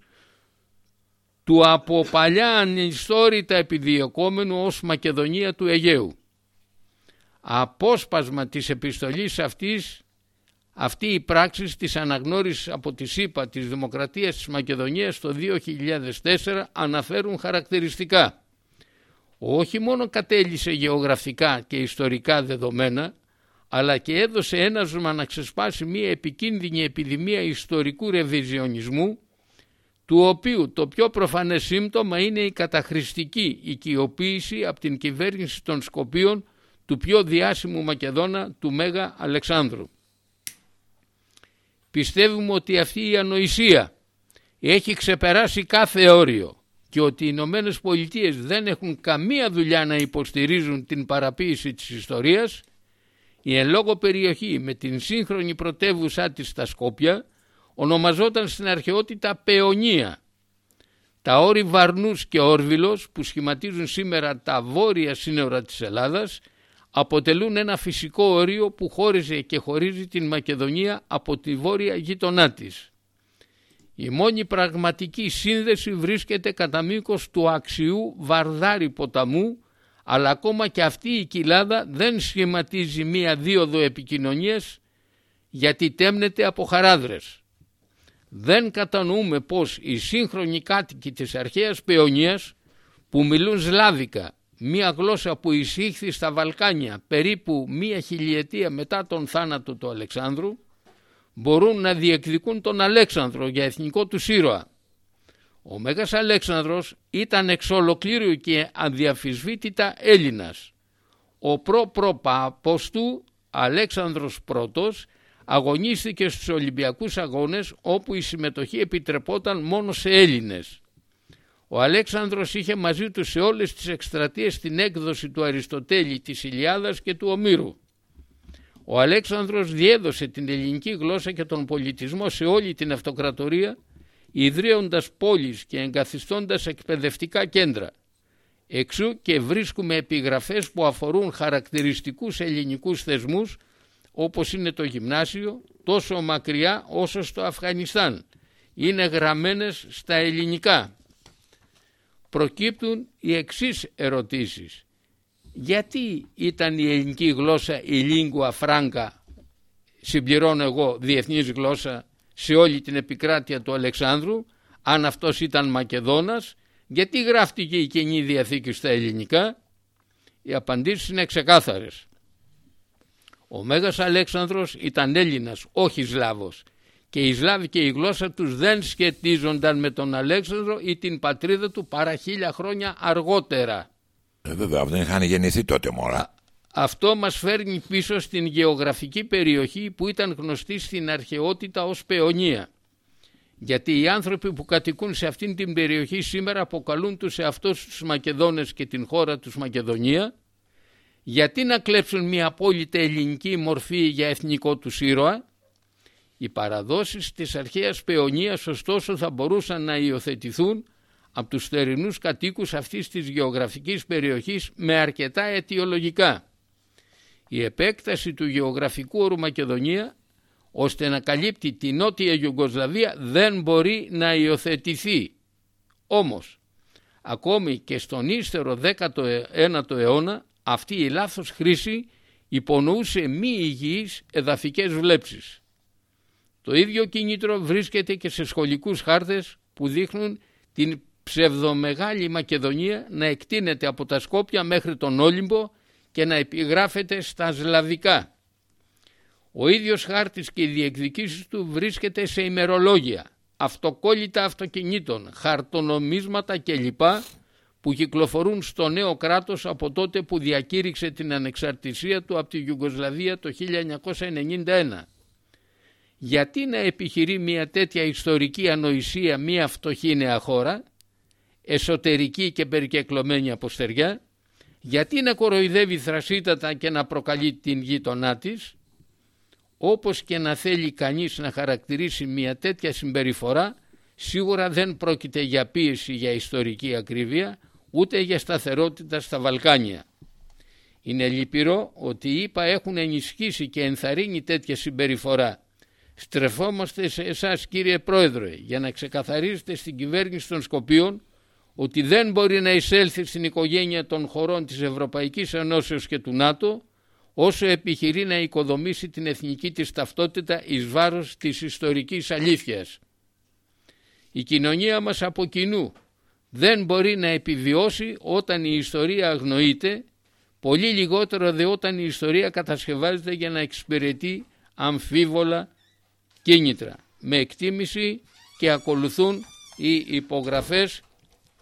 Speaker 2: του από παλιά ανιστόρητα επιδιωκόμενου ως Μακεδονία του Αιγαίου. Απόσπασμα της επιστολής αυτής αυτή η πράξη της αναγνώρισης από τη ΣΥΠΑ της Δημοκρατίας της Μακεδονίας το 2004 αναφέρουν χαρακτηριστικά. Όχι μόνο κατέλησε γεωγραφικά και ιστορικά δεδομένα αλλά και έδωσε ένασμα να ξεσπάσει μια επικίνδυνη επιδημία ιστορικού ρεβιζιονισμού του οποίου το πιο προφανές σύμπτωμα είναι η καταχρηστική οικειοποίηση από την κυβέρνηση των Σκοπίων του πιο διάσημου Μακεδόνα του Μέγα Αλεξάνδρου. Πιστεύουμε ότι αυτή η ανοησία έχει ξεπεράσει κάθε όριο και ότι οι Ηνωμένες Πολιτείες δεν έχουν καμία δουλειά να υποστηρίζουν την παραποίηση της ιστορίας η εν λόγω περιοχή με την σύγχρονη πρωτεύουσά της στα Σκόπια ονομαζόταν στην αρχαιότητα Παιονία. Τα όρη Βαρνούς και Όρβιλος που σχηματίζουν σήμερα τα βόρεια σύνορα της Ελλάδας αποτελούν ένα φυσικό όριο που χώριζε και χωρίζει την Μακεδονία από τη βόρεια γείτονά της. Η μόνη πραγματική σύνδεση βρίσκεται κατά μήκος του αξιού Βαρδάρη ποταμού αλλά ακόμα και αυτή η κοιλάδα δεν σχηματίζει μία δίωδο επικοινωνίας γιατί τέμνεται από χαράδρες. Δεν κατανοούμε πως οι σύγχρονοι κάτοικοι της αρχαίας Παιωνίας που μιλούν Σλάβικα, μία γλώσσα που εισήχθη στα Βαλκάνια περίπου μία χιλιετία μετά τον θάνατο του Αλεξάνδρου, μπορούν να διεκδικούν τον Αλέξανδρο για εθνικό του ήρωα ο Μέγας Αλέξανδρος ήταν εξ ολοκλήρου και αδιαφυσβήτητα Έλληνας. Ο προ-προ-παπός του Αλέξανδρος Πρώτος αγωνίστηκε στους Ολυμπιακούς Αγώνες όπου η συμμετοχή επιτρεπόταν μόνο σε Έλληνες. Ο Αλέξανδρος είχε μαζί του σε όλες τις εκστρατείες την έκδοση του Αριστοτέλη, της Ηλιάδας και του Ομήρου. Ο Αλέξανδρος διέδωσε την ελληνική γλώσσα και τον πολιτισμό σε όλη την αυτοκρατορία ιδρύοντας πόλεις και εγκαθιστώντας εκπαιδευτικά κέντρα. Εξού και βρίσκουμε επιγραφές που αφορούν χαρακτηριστικούς ελληνικούς θεσμούς όπως είναι το γυμνάσιο τόσο μακριά όσο στο Αφγανιστάν. Είναι γραμμένες στα ελληνικά. Προκύπτουν οι εξής ερωτήσεις. Γιατί ήταν η ελληνική γλώσσα η λίγκουα φράγκα, συμπληρώνω εγώ διεθνής γλώσσα σε όλη την επικράτεια του Αλεξάνδρου αν αυτός ήταν Μακεδόνας Γιατί γράφτηκε η Καινή Διαθήκη στα ελληνικά; Οι απαντήσεις είναι ξεκάθαρες. Ο Μέγας Αλέξανδρος ήταν Έλληνας, όχι Σλάβος και η Σλάβοι και η γλώσσα τους δεν σχετίζονταν με τον Αλέξανδρο ή την πατρίδα του παρά χίλια χρόνια αργότερα.
Speaker 1: Ε, βέβαια, δεν είχαν γεννηθεί τότε μωρά.
Speaker 2: Αυτό μας φέρνει πίσω στην γεωγραφική περιοχή που ήταν γνωστή στην αρχαιότητα ως Παιωνία. Γιατί οι άνθρωποι που κατοικούν σε αυτήν την περιοχή σήμερα αποκαλούν τους αυτούς τους Μακεδόνες και την χώρα τους Μακεδονία γιατί να κλέψουν μια απόλυτα ελληνική μορφή για εθνικό τους ήρωα; Οι παραδόσεις της αρχαίας Παιωνίας ωστόσο θα μπορούσαν να υιοθετηθούν από τους θερινούς κατοίκους αυτής της γεωγραφικής περιοχής με αρκετά αιτιολογικά. Η επέκταση του γεωγραφικού όρου Μακεδονία ώστε να καλύπτει τη Νότια Ιουγκοσλαβία δεν μπορεί να υιοθετηθεί. Όμως, ακόμη και στον ύστερο 19ο αιώνα αυτή η λάθος χρήση υπονοούσε μη υγιείς εδαφικές βλέψεις. Το ίδιο κίνητρο βρίσκεται και σε σχολικούς χάρτες που δείχνουν την ψευδομεγάλη Μακεδονία να εκτείνεται από τα Σκόπια μέχρι τον Όλυμπο και να επιγράφεται στα Σλαβικά. Ο ίδιος χάρτης και οι διεκδικήσεις του βρίσκεται σε ημερολόγια, αυτοκόλλητα αυτοκινήτων, χαρτονομίσματα κλπ που κυκλοφορούν στο νέο κράτος από τότε που διακήρυξε την ανεξαρτησία του από τη Ιουγκοσλαβία το 1991. Γιατί να επιχειρεί μια τέτοια ιστορική ανοησία μια φτωχή νέα χώρα, εσωτερική και περικεκλωμένη από στεριά, γιατί να κοροϊδεύει θρασίτατα και να προκαλεί την γείτονά της, όπως και να θέλει κανείς να χαρακτηρίσει μια τέτοια συμπεριφορά, σίγουρα δεν πρόκειται για πίεση για ιστορική ακρίβεια, ούτε για σταθερότητα στα Βαλκάνια. Είναι λυπηρό ότι οι ΙΠΑ έχουν ενισχύσει και ενθαρρύνει τέτοια συμπεριφορά. Στρεφόμαστε σε εσάς κύριε Πρόεδρε για να ξεκαθαρίσετε στην κυβέρνηση των Σκοπίων ότι δεν μπορεί να εισέλθει στην οικογένεια των χωρών της Ευρωπαϊκής Ενώσεως και του ΝΑΤΟ όσο επιχειρεί να οικοδομήσει την εθνική της ταυτότητα εις βάρος της ιστορικής αλήθειας. Η κοινωνία μας από κοινού δεν μπορεί να επιβιώσει όταν η ιστορία αγνοείται, πολύ λιγότερο δε όταν η ιστορία κατασκευάζεται για να εξυπηρετεί αμφίβολα κίνητρα. Με εκτίμηση και ακολουθούν οι υπογραφές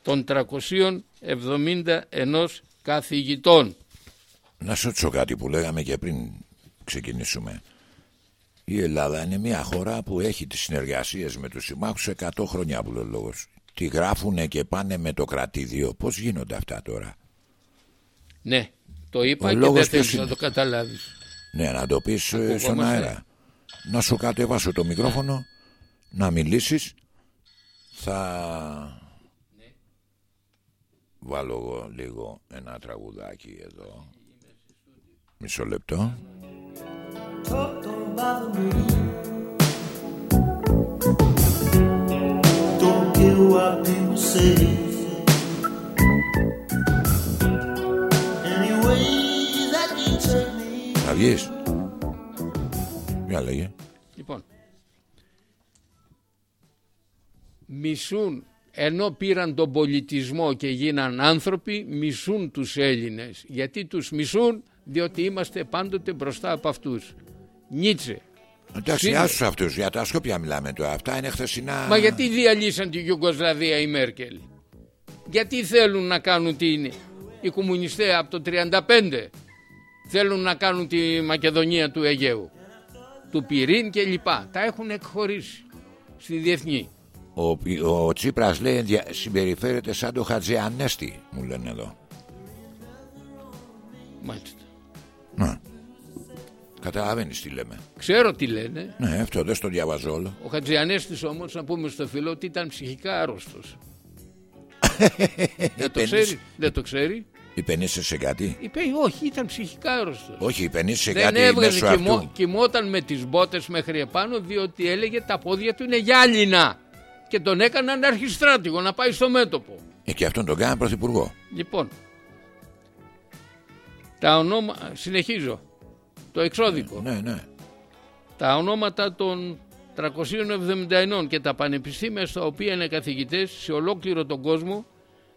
Speaker 2: των 371 καθηγητών.
Speaker 1: Να σου τσω κάτι που λέγαμε και πριν ξεκινήσουμε. Η Ελλάδα είναι μια χώρα που έχει τις συνεργασίες με τους συμμάχους 100 χρόνια που λέει λόγος τη γράφουνε και πάνε με το κρατήδιο. Πώς γίνονται αυτά τώρα;
Speaker 2: Ναι, το είπα Ο και δεν θέλεις να το καταλάβεις.
Speaker 1: Ναι, να το πεις ε, στον αέρα. Να σου κατεβάσω το μικρόφωνο, να μιλήσεις. Θα ναι. βάλω εγώ λίγο ένα τραγουδάκι εδώ. Μισό λεπτό. Θα βγεις Μια λέγε
Speaker 2: Λοιπόν Μισούν ενώ πήραν τον πολιτισμό και γίναν άνθρωποι μισούν τους Έλληνες γιατί τους μισούν; Διότι είμαστε πάντοτε μπροστά από αυτούς Νίτσε
Speaker 1: Εντάξει, άσου αυτούς. Για τα Σκόπια μιλάμε τώρα. Αυτά είναι χθεσινά.
Speaker 2: Μα γιατί διαλύσαν τη Ιουγκοσλαβία η Μέρκελ; Γιατί θέλουν να κάνουν την. Οι κομμουνιστές από το 35 θέλουν να κάνουν τη Μακεδονία του Αιγαίου. Του Πυρήν και λοιπά. Τα έχουν εκχωρήσει στη διεθνή.
Speaker 1: Ο, ο Τσίπρας λέει συμπεριφέρεται σαν το Χατζιανέστη μου λένε εδώ.
Speaker 2: Μάλιστα.
Speaker 1: Να. Καταλαβαίνεις τι λέμε.
Speaker 2: Ξέρω τι λένε.
Speaker 1: Ναι, αυτό δεν στο διαβάζω όλο.
Speaker 2: Ο Χατζιανέστη όμως, να πούμε στο φιλό, ότι ήταν ψυχικά άρρωστος. <laughs> δεν, το ξέρει, δεν το ξέρει.
Speaker 1: Υπενήσε σε κάτι;
Speaker 2: Είπε, όχι, ήταν ψυχικά άρρωστος.
Speaker 1: Όχι, υπενήσε σε
Speaker 2: δεν
Speaker 1: κάτι.
Speaker 2: Δεν έβγαζε κοιμώ, κοιμόταν με τις μπότες μέχρι επάνω, διότι έλεγε τα πόδια του είναι γυάλινα. Και τον έκαναν αρχιστράτηγο να πάει στο μέτωπο.
Speaker 1: Ε, και αυτόν τον κάναν πρωθυπουργό.
Speaker 2: Λοιπόν, τα ονόμα. Συνεχίζω το εξώδικο.
Speaker 1: Ναι, ναι.
Speaker 2: Τα ονόματα των 371 και τα πανεπιστήμια στα οποία είναι καθηγητές σε ολόκληρο τον κόσμο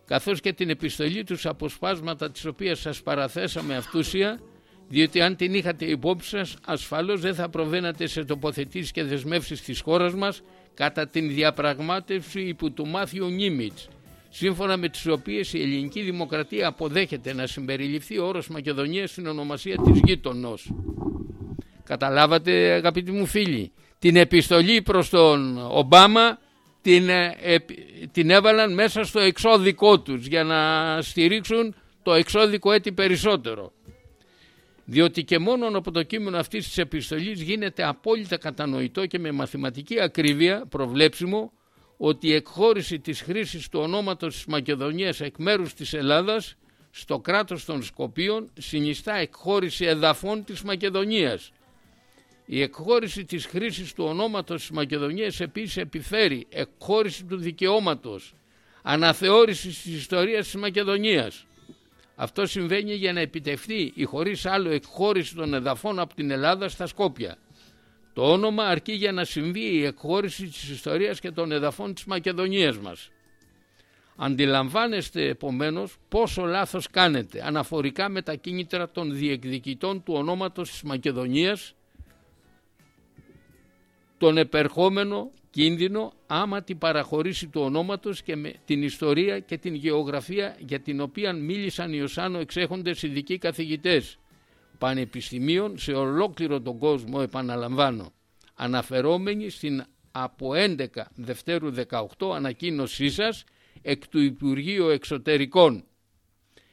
Speaker 2: καθώς και την επιστολή τους αποσπάσματα τις οποίες σας παραθέσαμε αυτούσια διότι αν την είχατε υπόψη σας ασφαλώς δεν θα προβαίνατε σε τοποθετήσεις και δεσμεύσεις της χώρας μας κατά την διαπραγμάτευση υπό του Μάθιου Νίμιτς σύμφωνα με τις οποίες η ελληνική δημοκρατία αποδέχεται να συμπεριληφθεί ο όρος Μακεδονίας στην ονομασία της γείτονος. Καταλάβατε αγαπητοί μου φίλοι, την επιστολή προς τον Ομπάμα την, ε, την έβαλαν μέσα στο εξώδικό τους για να στηρίξουν το εξώδικο έτη περισσότερο. Διότι και μόνο από το κείμενο αυτής της επιστολής γίνεται απόλυτα κατανοητό και με μαθηματική ακρίβεια προβλέψιμο ότι η εκχώρηση της χρήσης του ονόματος της Μακεδονίας εκ μέρους της Ελλάδας στο κράτος των Σκοπίων συνιστά εκχώρηση εδαφών της Μακεδονίας. Η εκχώρηση της χρήσης του ονόματος της Μακεδονίας επίσης επιφέρει εκχώρηση του δικαιώματος, αναθεώρησης της ιστορίας της Μακεδονίας. Αυτό συμβαίνει για να επιτευχθεί η χωρίς άλλο εκχώρηση των εδαφών από την Ελλάδα στα Σκόπια. Το όνομα αρκεί για να συμβεί η εκχώρηση της ιστορίας και των εδαφών της Μακεδονίας μας. Αντιλαμβάνεστε επομένως πόσο λάθος κάνετε αναφορικά με τα κίνητρα των διεκδικητών του ονόματος της Μακεδονίας τον επερχόμενο κίνδυνο άμα την παραχωρήσει του ονόματος και με την ιστορία και την γεωγραφία για την οποία μίλησαν οι Ωσάνο εξέχοντες ειδικοί καθηγητές πανεπιστημίων σε ολόκληρο τον κόσμο επαναλαμβάνω αναφερόμενοι στην από 11 Δευτέρου 18 ανακοίνωσή σας εκ του Υπουργείου Εξωτερικών.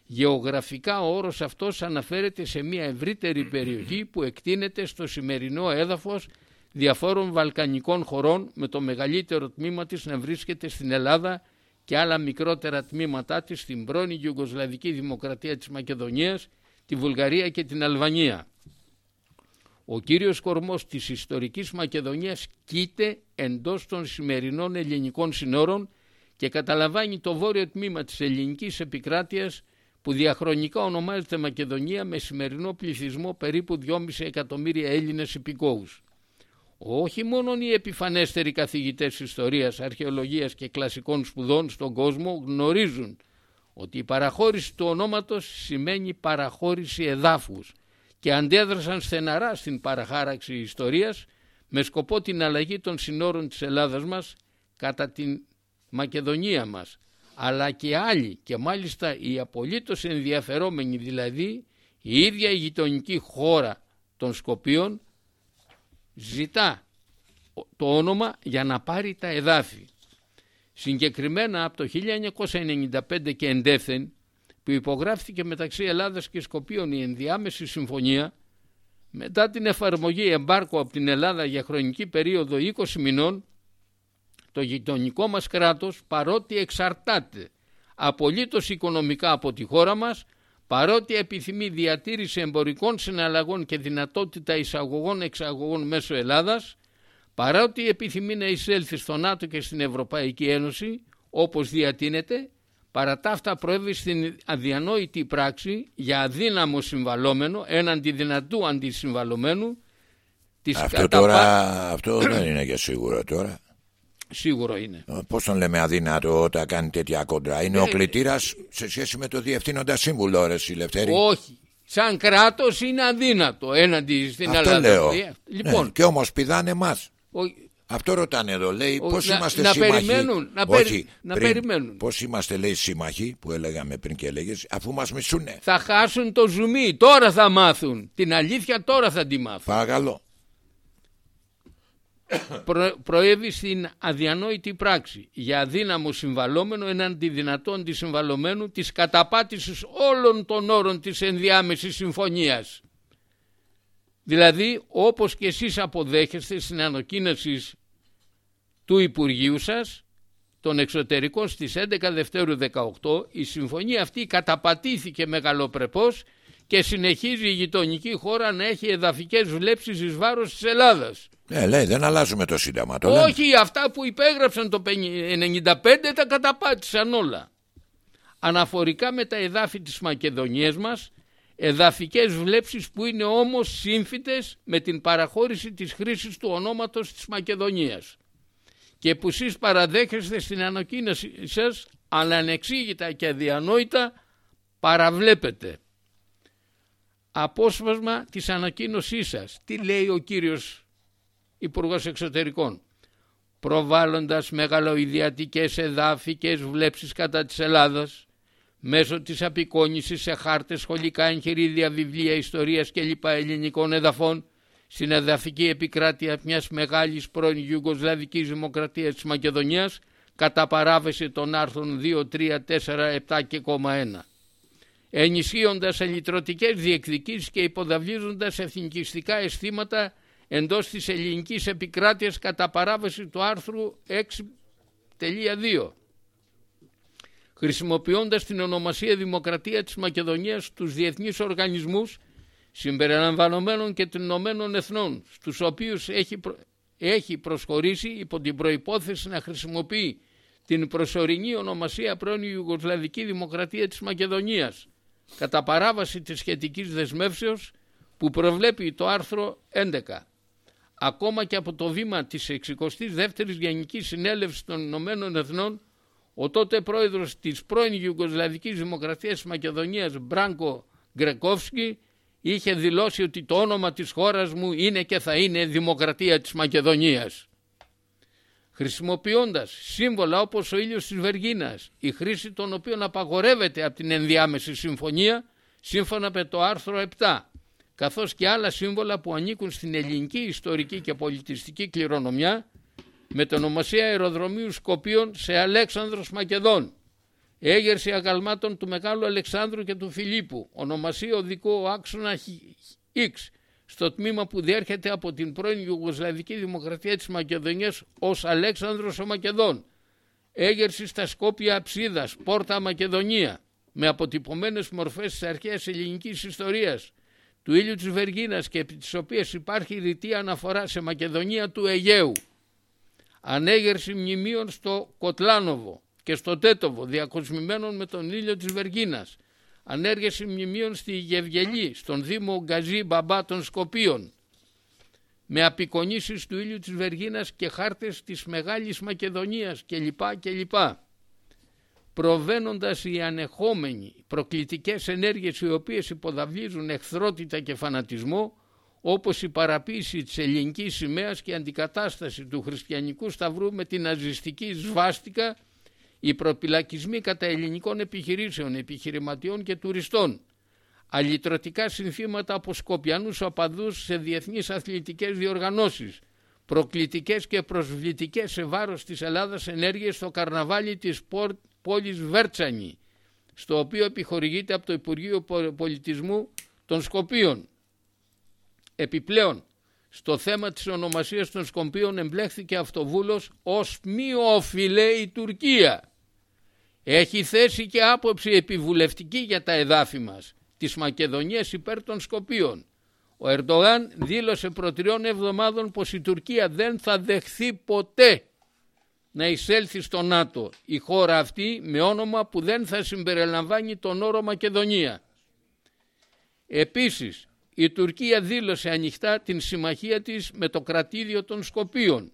Speaker 2: Γεωγραφικά ο όρος αυτός αναφέρεται σε μια ευρύτερη περιοχή που εκτείνεται στο σημερινό έδαφος διαφόρων βαλκανικών χωρών με το μεγαλύτερο τμήμα της να βρίσκεται στην Ελλάδα και άλλα μικρότερα τμήματά της στην πρώην Ιουγκοσλαβική Δημοκρατία της Μακεδονίας, τη Βουλγαρία και την Αλβανία. Ο κύριος κορμός της ιστορικής Μακεδονίας κοίται εντός των σημερινών ελληνικών συνόρων και καταλαμβάνει το βόρειο τμήμα της ελληνικής επικράτειας που διαχρονικά ονομάζεται Μακεδονία με σημερινό πληθυσμό περίπου 2,5 εκατομμύρια Έλληνες υπηκόους. Όχι μόνο οι επιφανέστεροι καθηγητές ιστορίας, αρχαιολογίας και κλασικών σπουδών στον κόσμο γνωρίζουν ότι η παραχώρηση του ονόματος σημαίνει παραχώρηση εδάφους και αντέδρασαν στεναρά στην παραχάραξη ιστορίας με σκοπό την αλλαγή των συνόρων της Ελλάδας μας κατά την Μακεδονία μας αλλά και άλλοι και μάλιστα οι απολύτως ενδιαφερόμενοι δηλαδή η ίδια η γειτονική χώρα των Σκοπίων ζητά το όνομα για να πάρει τα εδάφη. Συγκεκριμένα από το 1995 και εντέθεν που υπογράφηκε μεταξύ Ελλάδας και Σκοπίων η ενδιάμεση συμφωνία μετά την εφαρμογή εμπάρκου από την Ελλάδα για χρονική περίοδο 20 μηνών το γειτονικό μας κράτος παρότι εξαρτάται απολύτως οικονομικά από τη χώρα μας παρότι επιθυμεί διατήρηση εμπορικών συναλλαγών και δυνατότητα εισαγωγών-εξαγωγών μέσω Ελλάδας παρότι επιθυμεί να εισέλθει στο ΝΑΤΟ και στην Ευρωπαϊκή Ένωση όπως διατείνεται Παρά τα αυτά προέβη στην αδιανόητη πράξη για αδύναμο συμβαλόμενο έναντι δυνατού αντισυμβαλωμένου
Speaker 1: της αυτό, καταπά... τώρα, αυτό δεν είναι για σίγουρο τώρα.
Speaker 2: Σίγουρο είναι.
Speaker 1: Ε, Πώς τον λέμε αδύνατο όταν κάνει τέτοια κόντρα; Είναι ο ε, κλητήρας σε σχέση με το διευθύνοντα σύμβουλο, ρε Συλλευτέρη.
Speaker 2: Όχι. Σαν κράτος είναι αδύνατο έναντι στην
Speaker 1: Αυτό Ελλάδα. Λέω. Λοιπόν, ναι, και όμως πηδάνε εμά. Αυτό ρωτάνε εδώ, λέει πώς είμαστε
Speaker 2: να
Speaker 1: σύμμαχοι;
Speaker 2: Περιμένουν, να, περι, να περιμένουν.
Speaker 1: Πώς είμαστε, λέει, σύμμαχοι που έλεγαμε πριν και έλεγες, αφού μας μισούνε.
Speaker 2: Θα χάσουν το ζουμί, τώρα θα μάθουν. Την αλήθεια τώρα θα τη μάθουν.
Speaker 1: Παρακαλώ.
Speaker 2: Προ, προέβη στην αδιανόητη πράξη για αδύναμο συμβαλόμενο έναντι δυνατό αντισυμβαλωμένου της καταπάτησης όλων των όρων της ενδιάμεσης συμφωνίας. Δηλαδή όπως και εσείς αποδέχεστε στην ανακοίνωση του Υπουργείου σας των εξωτερικών στις 11 Δευτέρου 18 η συμφωνία αυτή καταπατήθηκε μεγαλοπρεπώς και συνεχίζει η γειτονική χώρα να έχει εδαφικές βλέψεις εις βάρος της Ελλάδας.
Speaker 1: Ναι, λέει, δεν αλλάζουμε το σύνταμα. Το
Speaker 2: Όχι, λέμε. αυτά που υπέγραψαν το 1995 τα καταπάτησαν όλα. Αναφορικά με τα εδάφη της Μακεδονίας μας, εδαφικές βλέψεις που είναι όμως σύμφυτες με την παραχώρηση της χρήσης του ονόματος της Μακεδονίας. και που εσείς παραδέχεστε στην ανακοίνωση σας αλλά ανεξήγητα και αδιανόητα παραβλέπετε. Απόσπασμα της ανακοίνωσής σας. Τι λέει ο κύριος Υπουργός Εξωτερικών. Προβάλλοντας μεγαλοειδιατικές εδάφικες βλέψεις κατά της Ελλάδας μέσω της απεικόνησης σε χάρτες, σχολικά εγχειρίδια, βιβλία, ιστορίας κλπ. ελληνικών εδαφών στην εδαφική επικράτεια μιας μεγάλης πρώην Ιουγκοσλαβικής Δημοκρατίας της Μακεδονίας κατά παράβαση των άρθρων 2, 3, 4, 7 και 1 ενισχύοντας ελιτρωτικές διεκδικήσεις και υποδαβλίζοντας εθνικιστικά αισθήματα εντός της ελληνικής επικράτειας κατά παράβαση του άρθρου 6.2 χρησιμοποιώντας την ονομασία Δημοκρατία της Μακεδονίας στους διεθνείς οργανισμούς συμπεριλαμβανομένων και των Ηνωμένων Εθνών στους οποίους έχει, έχει προσχωρήσει υπό την προϋπόθεση να χρησιμοποιεί την προσωρινή ονομασία πρώην Ιουγκοσλαβική Δημοκρατία της Μακεδονίας κατά παράβαση της σχετικής δεσμεύσεως που προβλέπει το άρθρο 11. Ακόμα και από το βήμα της 62ης Γενικής Συνέλευσης των Ηνωμένων Εθνών ο τότε πρόεδρος της πρώην Ιουγκοσλαβικής Δημοκρατίας της Μακεδονίας Μπράνκο Γκρεκόφσκι είχε δηλώσει ότι το όνομα της χώρας μου είναι και θα είναι Δημοκρατία της Μακεδονίας. Χρησιμοποιώντας σύμβολα όπως ο ήλιος της Βεργίνας, η χρήση των οποίων απαγορεύεται από την ενδιάμεση συμφωνία, σύμφωνα με το άρθρο 7, καθώς και άλλα σύμβολα που ανήκουν στην ελληνική ιστορική και πολιτιστική κληρονομιά, με την ονομασία αεροδρομίου Σκοπίων σε Αλέξανδρος Μακεδόν, έγερση αγαλμάτων του Μεγάλου Αλεξάνδρου και του Φιλίππου, ονομασία οδικό άξονα X, στο τμήμα που διέρχεται από την πρώην Ιουγκοσλαβική Δημοκρατία της Μακεδονίας ως Αλέξανδρος ο Μακεδόν, έγερση στα Σκόπια Αψίδας, Πόρτα Μακεδονία, με αποτυπωμένες μορφές της αρχαίας ελληνικής ιστορίας, του ήλιου της Βεργίνας και επί της οποίας υπάρχει ρητή αναφορά σε Μακεδονία του Αιγαίου. Ανέγερση μνημείων στο Κοτλάνοβο, και στο Τέτοβο διακοσμημένων με τον ήλιο της Βεργίνας, ανέργεση μνημείων στη Γευγελή, στον Δήμο Γκαζί Μπαμπά των Σκοπίων, με απεικονίσεις του ήλιου της Βεργίνας και χάρτες της Μεγάλης Μακεδονίας κλπ. κλπ. Προβαίνοντας οι ανεχόμενοι προκλητικές ενέργειες οι οποίες υποδαβλίζουν εχθρότητα και φανατισμό, όπως η παραποίηση της ελληνικής σημαίας και η αντικατάσταση του χριστιανικού σταυρού με την ναζιστική σβάστηκα οι προπυλακισμοί κατά ελληνικών επιχειρήσεων, επιχειρηματιών και τουριστών, αλυτρωτικά συνθήματα από σκοπιανούς οπαδούς σε διεθνείς αθλητικές διοργανώσεις, προκλητικές και προσβλητικές σε βάρος της Ελλάδας ενέργειες στο καρναβάλι της πόλης Βέρτσανη, στο οποίο επιχορηγείται από το Υπουργείο Πολιτισμού των Σκοπίων. Επιπλέον, στο θέμα της ονομασίας των Σκοπίων εμπλέχθηκε αυτοβούλος ως μη όφιλε η Τουρκία έχει θέση και άποψη επιβουλευτική για τα εδάφη μας, της Μακεδονίας υπέρ των Σκοπίων. Ο Ερντογάν δήλωσε προ τριών εβδομάδων πως η Τουρκία δεν θα δεχθεί ποτέ να εισέλθει στο ΝΑΤΟ η χώρα αυτή με όνομα που δεν θα συμπεριλαμβάνει τον όρο Μακεδονία. Επίσης η Τουρκία δήλωσε ανοιχτά την συμμαχία της με το κρατήδιο των Σκοπίων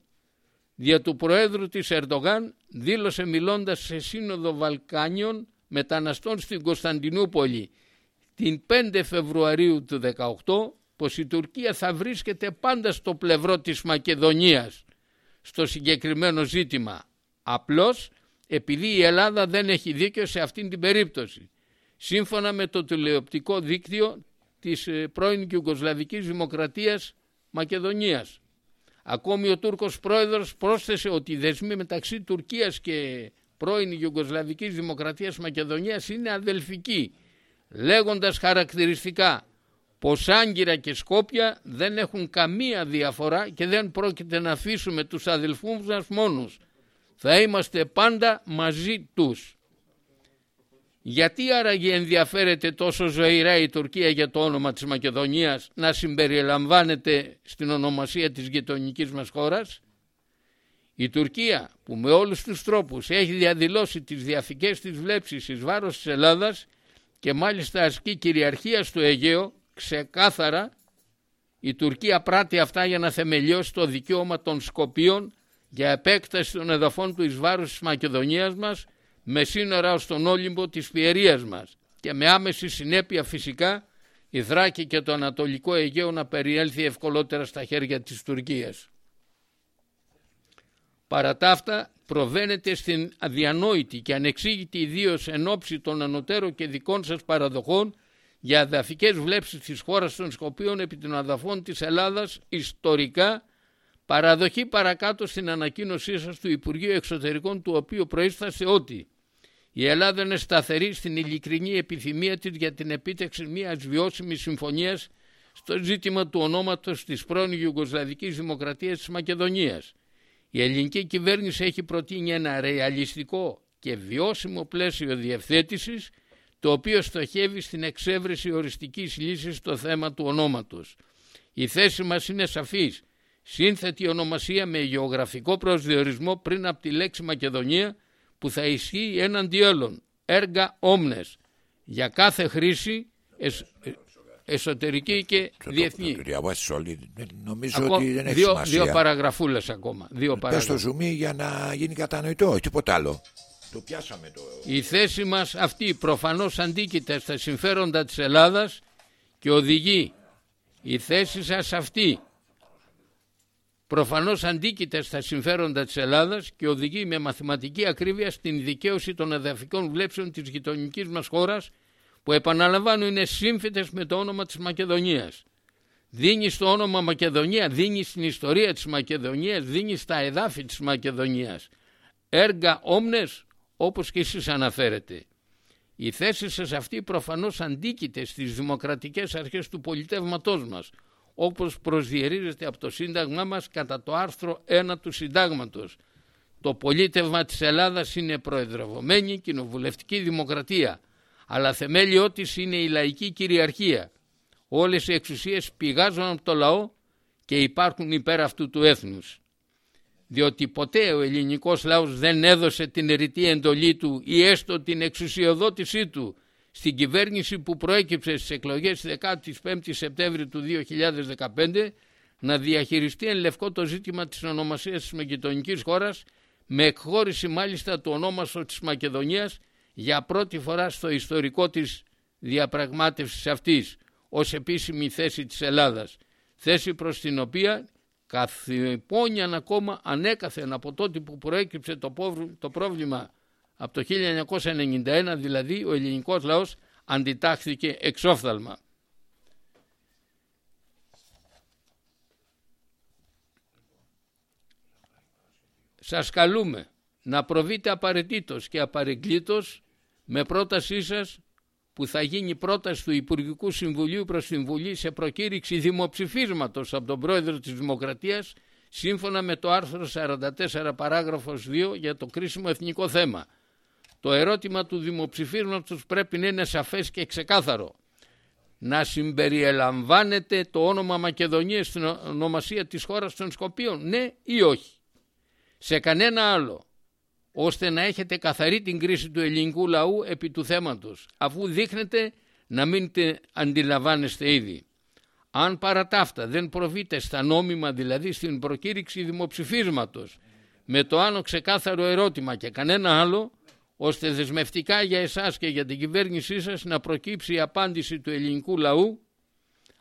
Speaker 2: δια του Προέδρου της Ερντογάν δήλωσε μιλώντας σε σύνοδο Βαλκάνιων μεταναστών στην Κωνσταντινούπολη την 5 Φεβρουαρίου του 18 πως η Τουρκία θα βρίσκεται πάντα στο πλευρό της Μακεδονίας στο συγκεκριμένο ζήτημα. Απλώς επειδή η Ελλάδα δεν έχει δίκιο σε αυτήν την περίπτωση. Σύμφωνα με το τηλεοπτικό δίκτυο της ε, πρώην Ιουγκοσλαβικής Δημοκρατίας Μακεδονίας. Ακόμη ο Τούρκος πρόεδρος πρόσθεσε ότι οι δεσμοί μεταξύ Τουρκίας και πρώην Ιουγκοσλαβικής Δημοκρατίας Μακεδονίας είναι αδελφικοί, λέγοντας χαρακτηριστικά πως Άγκυρα και Σκόπια δεν έχουν καμία διαφορά και δεν πρόκειται να αφήσουμε τους αδελφούς μας μόνους. Θα είμαστε πάντα μαζί τους. Γιατί άραγε ενδιαφέρεται τόσο ζωηρά η Τουρκία για το όνομα της Μακεδονίας να συμπεριλαμβάνεται στην ονομασία της γειτονικής μας χώρας; Η Τουρκία που με όλους τους τρόπους έχει διαδηλώσει τις διαφικές της βλέψεις εις βάρος της Ελλάδας και μάλιστα ασκεί κυριαρχία στο Αιγαίο ξεκάθαρα η Τουρκία πράττει αυτά για να θεμελιώσει το δικαίωμα των Σκοπίων για επέκταση των εδαφών του εις βάρος της Μακεδονίας μας με σύνορα ως τον Όλυμπο της Πιερίας μας και με άμεση συνέπεια φυσικά η Θράκη και το Ανατολικό Αιγαίο να περιέλθει ευκολότερα στα χέρια της Τουρκίας. Παρά τα αυτά προβαίνεται στην αδιανόητη και ανεξήγητη ιδίως εν ώψη των ανωτέρων και δικών σας παραδοχών για αδαφικές βλέψεις της χώρας των Σκοπίων επί των αδαφών της Ελλάδας ιστορικά παραδοχή παρακάτω στην ανακοίνωσή σας του Υπουργείου Εξωτερικών του οποίου προείστασε ότι η Ελλάδα είναι σταθερή στην ειλικρινή επιθυμία της για την επίτευξη μιας βιώσιμης συμφωνίας στο ζήτημα του ονόματος της πρώην Ιουγκοσλαβικής Δημοκρατίας της Μακεδονίας. Η ελληνική κυβέρνηση έχει προτείνει ένα ρεαλιστικό και βιώσιμο πλαίσιο διευθέτησης το οποίο στοχεύει στην εξέβρεση οριστικής λύσης στο θέμα του ονόματος. Η θέση μας είναι σαφής. Σύνθετη ονομασία με γεωγραφικό προσδιορισμό πριν από τη λέξη Μακεδονία που θα ισχύει έναντι όλων. Έργα όμνες. Για κάθε χρήση εσωτερική και διεθνή.
Speaker 1: Το διαβάσεις όλοι. Νομίζω ότι δεν έχει
Speaker 2: δύο,
Speaker 1: σημασία.
Speaker 2: Δύο παραγραφούλες ακόμα. Δύο
Speaker 1: Πες το ζουμί για να γίνει κατανοητό, τίποτα άλλο. Το πιάσαμε το...
Speaker 2: Η θέση μας αυτή προφανώς αντίκειται στα συμφέροντα της Ελλάδας και οδηγεί η θέση σας αυτή προφανώς αντίκειται στα συμφέροντα της Ελλάδας και οδηγεί με μαθηματική ακρίβεια στην δικαίωση των εδαφικών βλέψεων της γειτονικής μας χώρας που επαναλαμβάνω είναι σύμφυτες με το όνομα της Μακεδονίας. Δίνει στο όνομα Μακεδονία, δίνει στην ιστορία της Μακεδονίας, δίνει στα εδάφη της Μακεδονίας. Έργα όμνες όπως και εσείς αναφέρετε. Η θέση σας αυτή προφανώς αντίκειται στις δημοκρατικές αρχές του πολιτεύματός μας, όπως προσδιορίζεται από το Σύνταγμά μας κατά το άρθρο 1 του Συντάγματος. Το πολίτευμα της Ελλάδας είναι προεδρευωμένη κοινοβουλευτική δημοκρατία, αλλά θεμέλιό της είναι η λαϊκή κυριαρχία. Όλες οι εξουσίες πηγάζουν από το λαό και υπάρχουν υπέρ αυτού του έθνους διότι ποτέ ο ελληνικός λαός δεν έδωσε την ερητή εντολή του ή έστω την εξουσιοδότησή του στην κυβέρνηση που προέκυψε στις εκλογές 15 Σεπτέμβρη του 2015 να διαχειριστεί εν λευκό το ζήτημα της ονομασίας της μακεδονικής χώρας με εκχώρηση μάλιστα του ονόμαστος της Μακεδονίας για πρώτη φορά στο ιστορικό της διαπραγμάτευσης αυτής ως επίσημη θέση της Ελλάδας, θέση προς την οποία καθυπώνιαν ακόμα ανέκαθεν από τότε που προέκυψε το πρόβλημα από το 1991 δηλαδή ο ελληνικός λαός αντιτάχθηκε εξόφθαλμα. Σας καλούμε να προβείτε απαραίτητος και απαρεγκλήτως με πρότασή σας που θα γίνει πρόταση του Υπουργικού Συμβουλίου προς την Βουλή σε προκήρυξη δημοψηφίσματος από τον Πρόεδρο της Δημοκρατίας σύμφωνα με το άρθρο 44 παράγραφος 2 για το κρίσιμο εθνικό θέμα. Το ερώτημα του δημοψηφίσματος πρέπει να είναι σαφές και ξεκάθαρο. Να συμπεριελαμβάνεται το όνομα Μακεδονίας στην ονομασία της χώρας των Σκοπίων, ναι ή όχι. Σε κανένα άλλο ώστε να έχετε καθαρή την κρίση του ελληνικού λαού επί του θέματος, αφού δείχνετε να μην αντιλαμβάνεστε ήδη. Αν παρά τα δεν προβείτε στα νόμιμα, δηλαδή στην προκήρυξη δημοψηφίσματος, με το άνω ξεκάθαρο ερώτημα και κανένα άλλο, ώστε δεσμευτικά για εσάς και για την κυβέρνησή σας να προκύψει η απάντηση του ελληνικού λαού,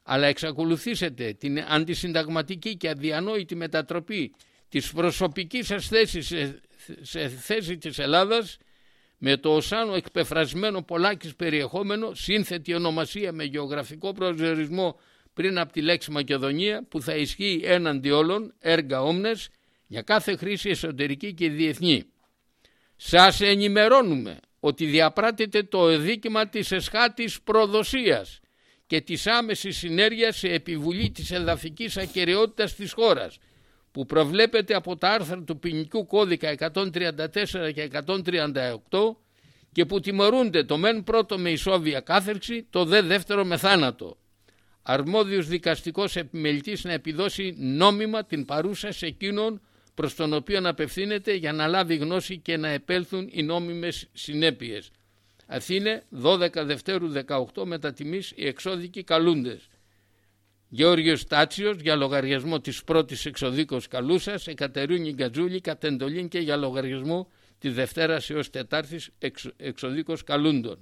Speaker 2: αλλά εξακολουθήσετε την αντισυνταγματική και αδιανόητη μετατροπή της προσωπικής σας θέσης σε θέση της Ελλάδας με το οσάνο εκπεφρασμένο πολλάκις περιεχόμενο σύνθετη ονομασία με γεωγραφικό προσδιορισμό πριν από τη λέξη Μακεδονία που θα ισχύει έναντι όλων έργα όμνες για κάθε χρήση εσωτερική και διεθνή. Σας ενημερώνουμε ότι διαπράττεται το εδίκημα της εσχάτης προδοσίας και της άμεσης συνέργειας σε επιβουλή της εδαφικής ακαιρεότητας της χώρας που προβλέπεται από τα άρθρα του ποινικού κώδικα 134 και 138 και που τιμωρούνται το μεν πρώτο με ισόβια κάθερξη, το δε δεύτερο με θάνατο. Αρμόδιος δικαστικός επιμελητής να επιδώσει νόμιμα την παρούσα σε εκείνον προς τον οποίο απευθύνεται για να λάβει γνώση και να επέλθουν οι νόμιμες συνέπειες. Αθήνε 12 Δευτέρου 18 μετατιμής οι εξώδικοι καλούντες. Γεώργιος Τάτσιος για λογαριασμό της πρώτης εξοδίκος Καλούσας, Εκατερίνη Γκατζούλη κατ' και για λογαριασμό της Δευτέρας έως Τετάρτης εξ, εξοδίκος Καλούντων.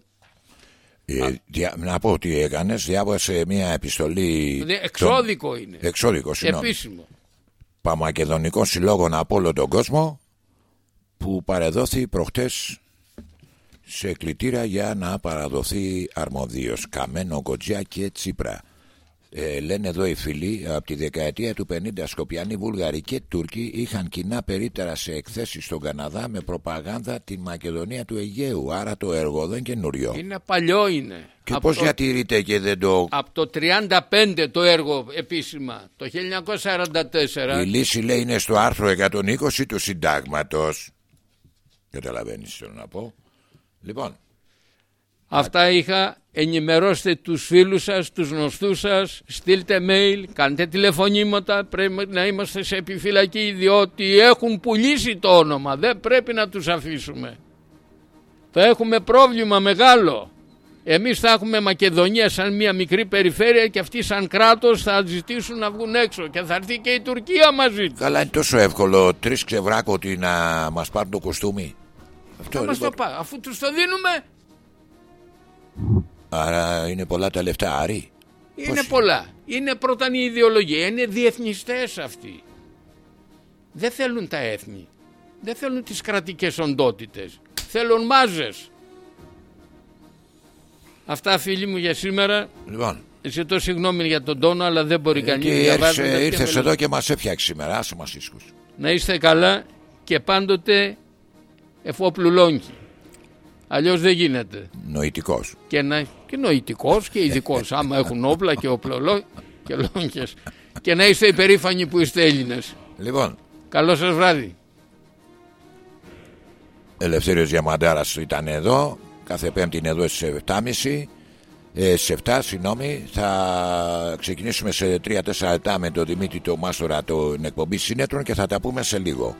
Speaker 1: Ε, δια, να πω ότι έκανες, διάβασε μια επιστολή.
Speaker 2: Εξώδικο είναι.
Speaker 1: Εξώδικο, συγγνώμη.
Speaker 2: Επίσημο.
Speaker 1: Παμακεδονικών συλλόγων από όλο τον κόσμο που παρεδόθη προχτές σε κλητήρα για να παραδοθεί αρμοδίως Καμένο, Κοτζιά και Τσίπρα. Ε, λένε εδώ οι φίλοι, από τη δεκαετία του 50 Σκοπιανοί, Βουλγαροί και Τούρκοι είχαν κοινά περίπτερα σε εκθέσεις στον Καναδά με προπαγάνδα την Μακεδονία του Αιγαίου. Άρα το έργο δεν καινούριο.
Speaker 2: Είναι παλιό είναι.
Speaker 1: Και από πώς το... διατηρείται και δεν το...
Speaker 2: Από το 35 το έργο επίσημα, το 1944.
Speaker 1: Η λύση λέει είναι στο άρθρο 120 του συντάγματος. Καταλαβαίνεις θέλω να πω. Λοιπόν.
Speaker 2: Αυτά είχα. Ενημερώστε τους φίλους σας, τους γνωστούς σας. Στείλτε mail, κάντε τηλεφωνήματα. Πρέπει να είμαστε σε επιφυλακή διότι έχουν πουλήσει το όνομα. Δεν πρέπει να τους αφήσουμε. Θα έχουμε πρόβλημα μεγάλο. Εμείς θα έχουμε Μακεδονία σαν μια μικρή περιφέρεια και αυτοί σαν κράτος θα ζητήσουν να βγουν έξω και θα έρθει και η Τουρκία μαζί τους.
Speaker 1: Καλά είναι τόσο εύκολο τρεις ξεβράκωτοι να μας πάρουν το κοστούμι.
Speaker 2: Αυτό μας το πά. Αφού τους το δίνουμε.
Speaker 1: Άρα είναι πολλά τα λεφτά, Άρη.
Speaker 2: Είναι πολλά. Είναι πρώτα η ιδεολογία. Είναι διεθνιστές αυτοί. Δεν θέλουν τα έθνη. Δεν θέλουν τις κρατικές οντότητες. Θέλουν μάζες. Αυτά φίλοι μου για σήμερα.
Speaker 1: Λοιπόν.
Speaker 2: Ζητώ συγγνώμη για τον τόνο, αλλά δεν μπορεί ε, κανείς να
Speaker 1: διαβάσει. Ήρθες εδώ και μας έφτιαξες σήμερα. Άσε μας ίσχου.
Speaker 2: Να είστε καλά και πάντοτε εφόπλου λόγκι. Αλλιώς δεν γίνεται.
Speaker 1: Νοητικός.
Speaker 2: Και, να... και νοητικός και ειδικός. άμα έχουν όπλα και όπλο και λόγκε. Και να είστε υπερήφανοι που είστε Έλληνες.
Speaker 1: Λοιπόν.
Speaker 2: Καλό σας βράδυ.
Speaker 1: Ελευθέριος Διαμαντάρας ήταν εδώ Κάθε πέμπτη είναι εδώ στις 7.30 ε, στις 7 συγγνώμη Θα ξεκινήσουμε σε 3-4 λεπτά με τον Δημήτρη το Μάστορα Την εκπομπή Σύνετρων Και θα τα πούμε σε λίγο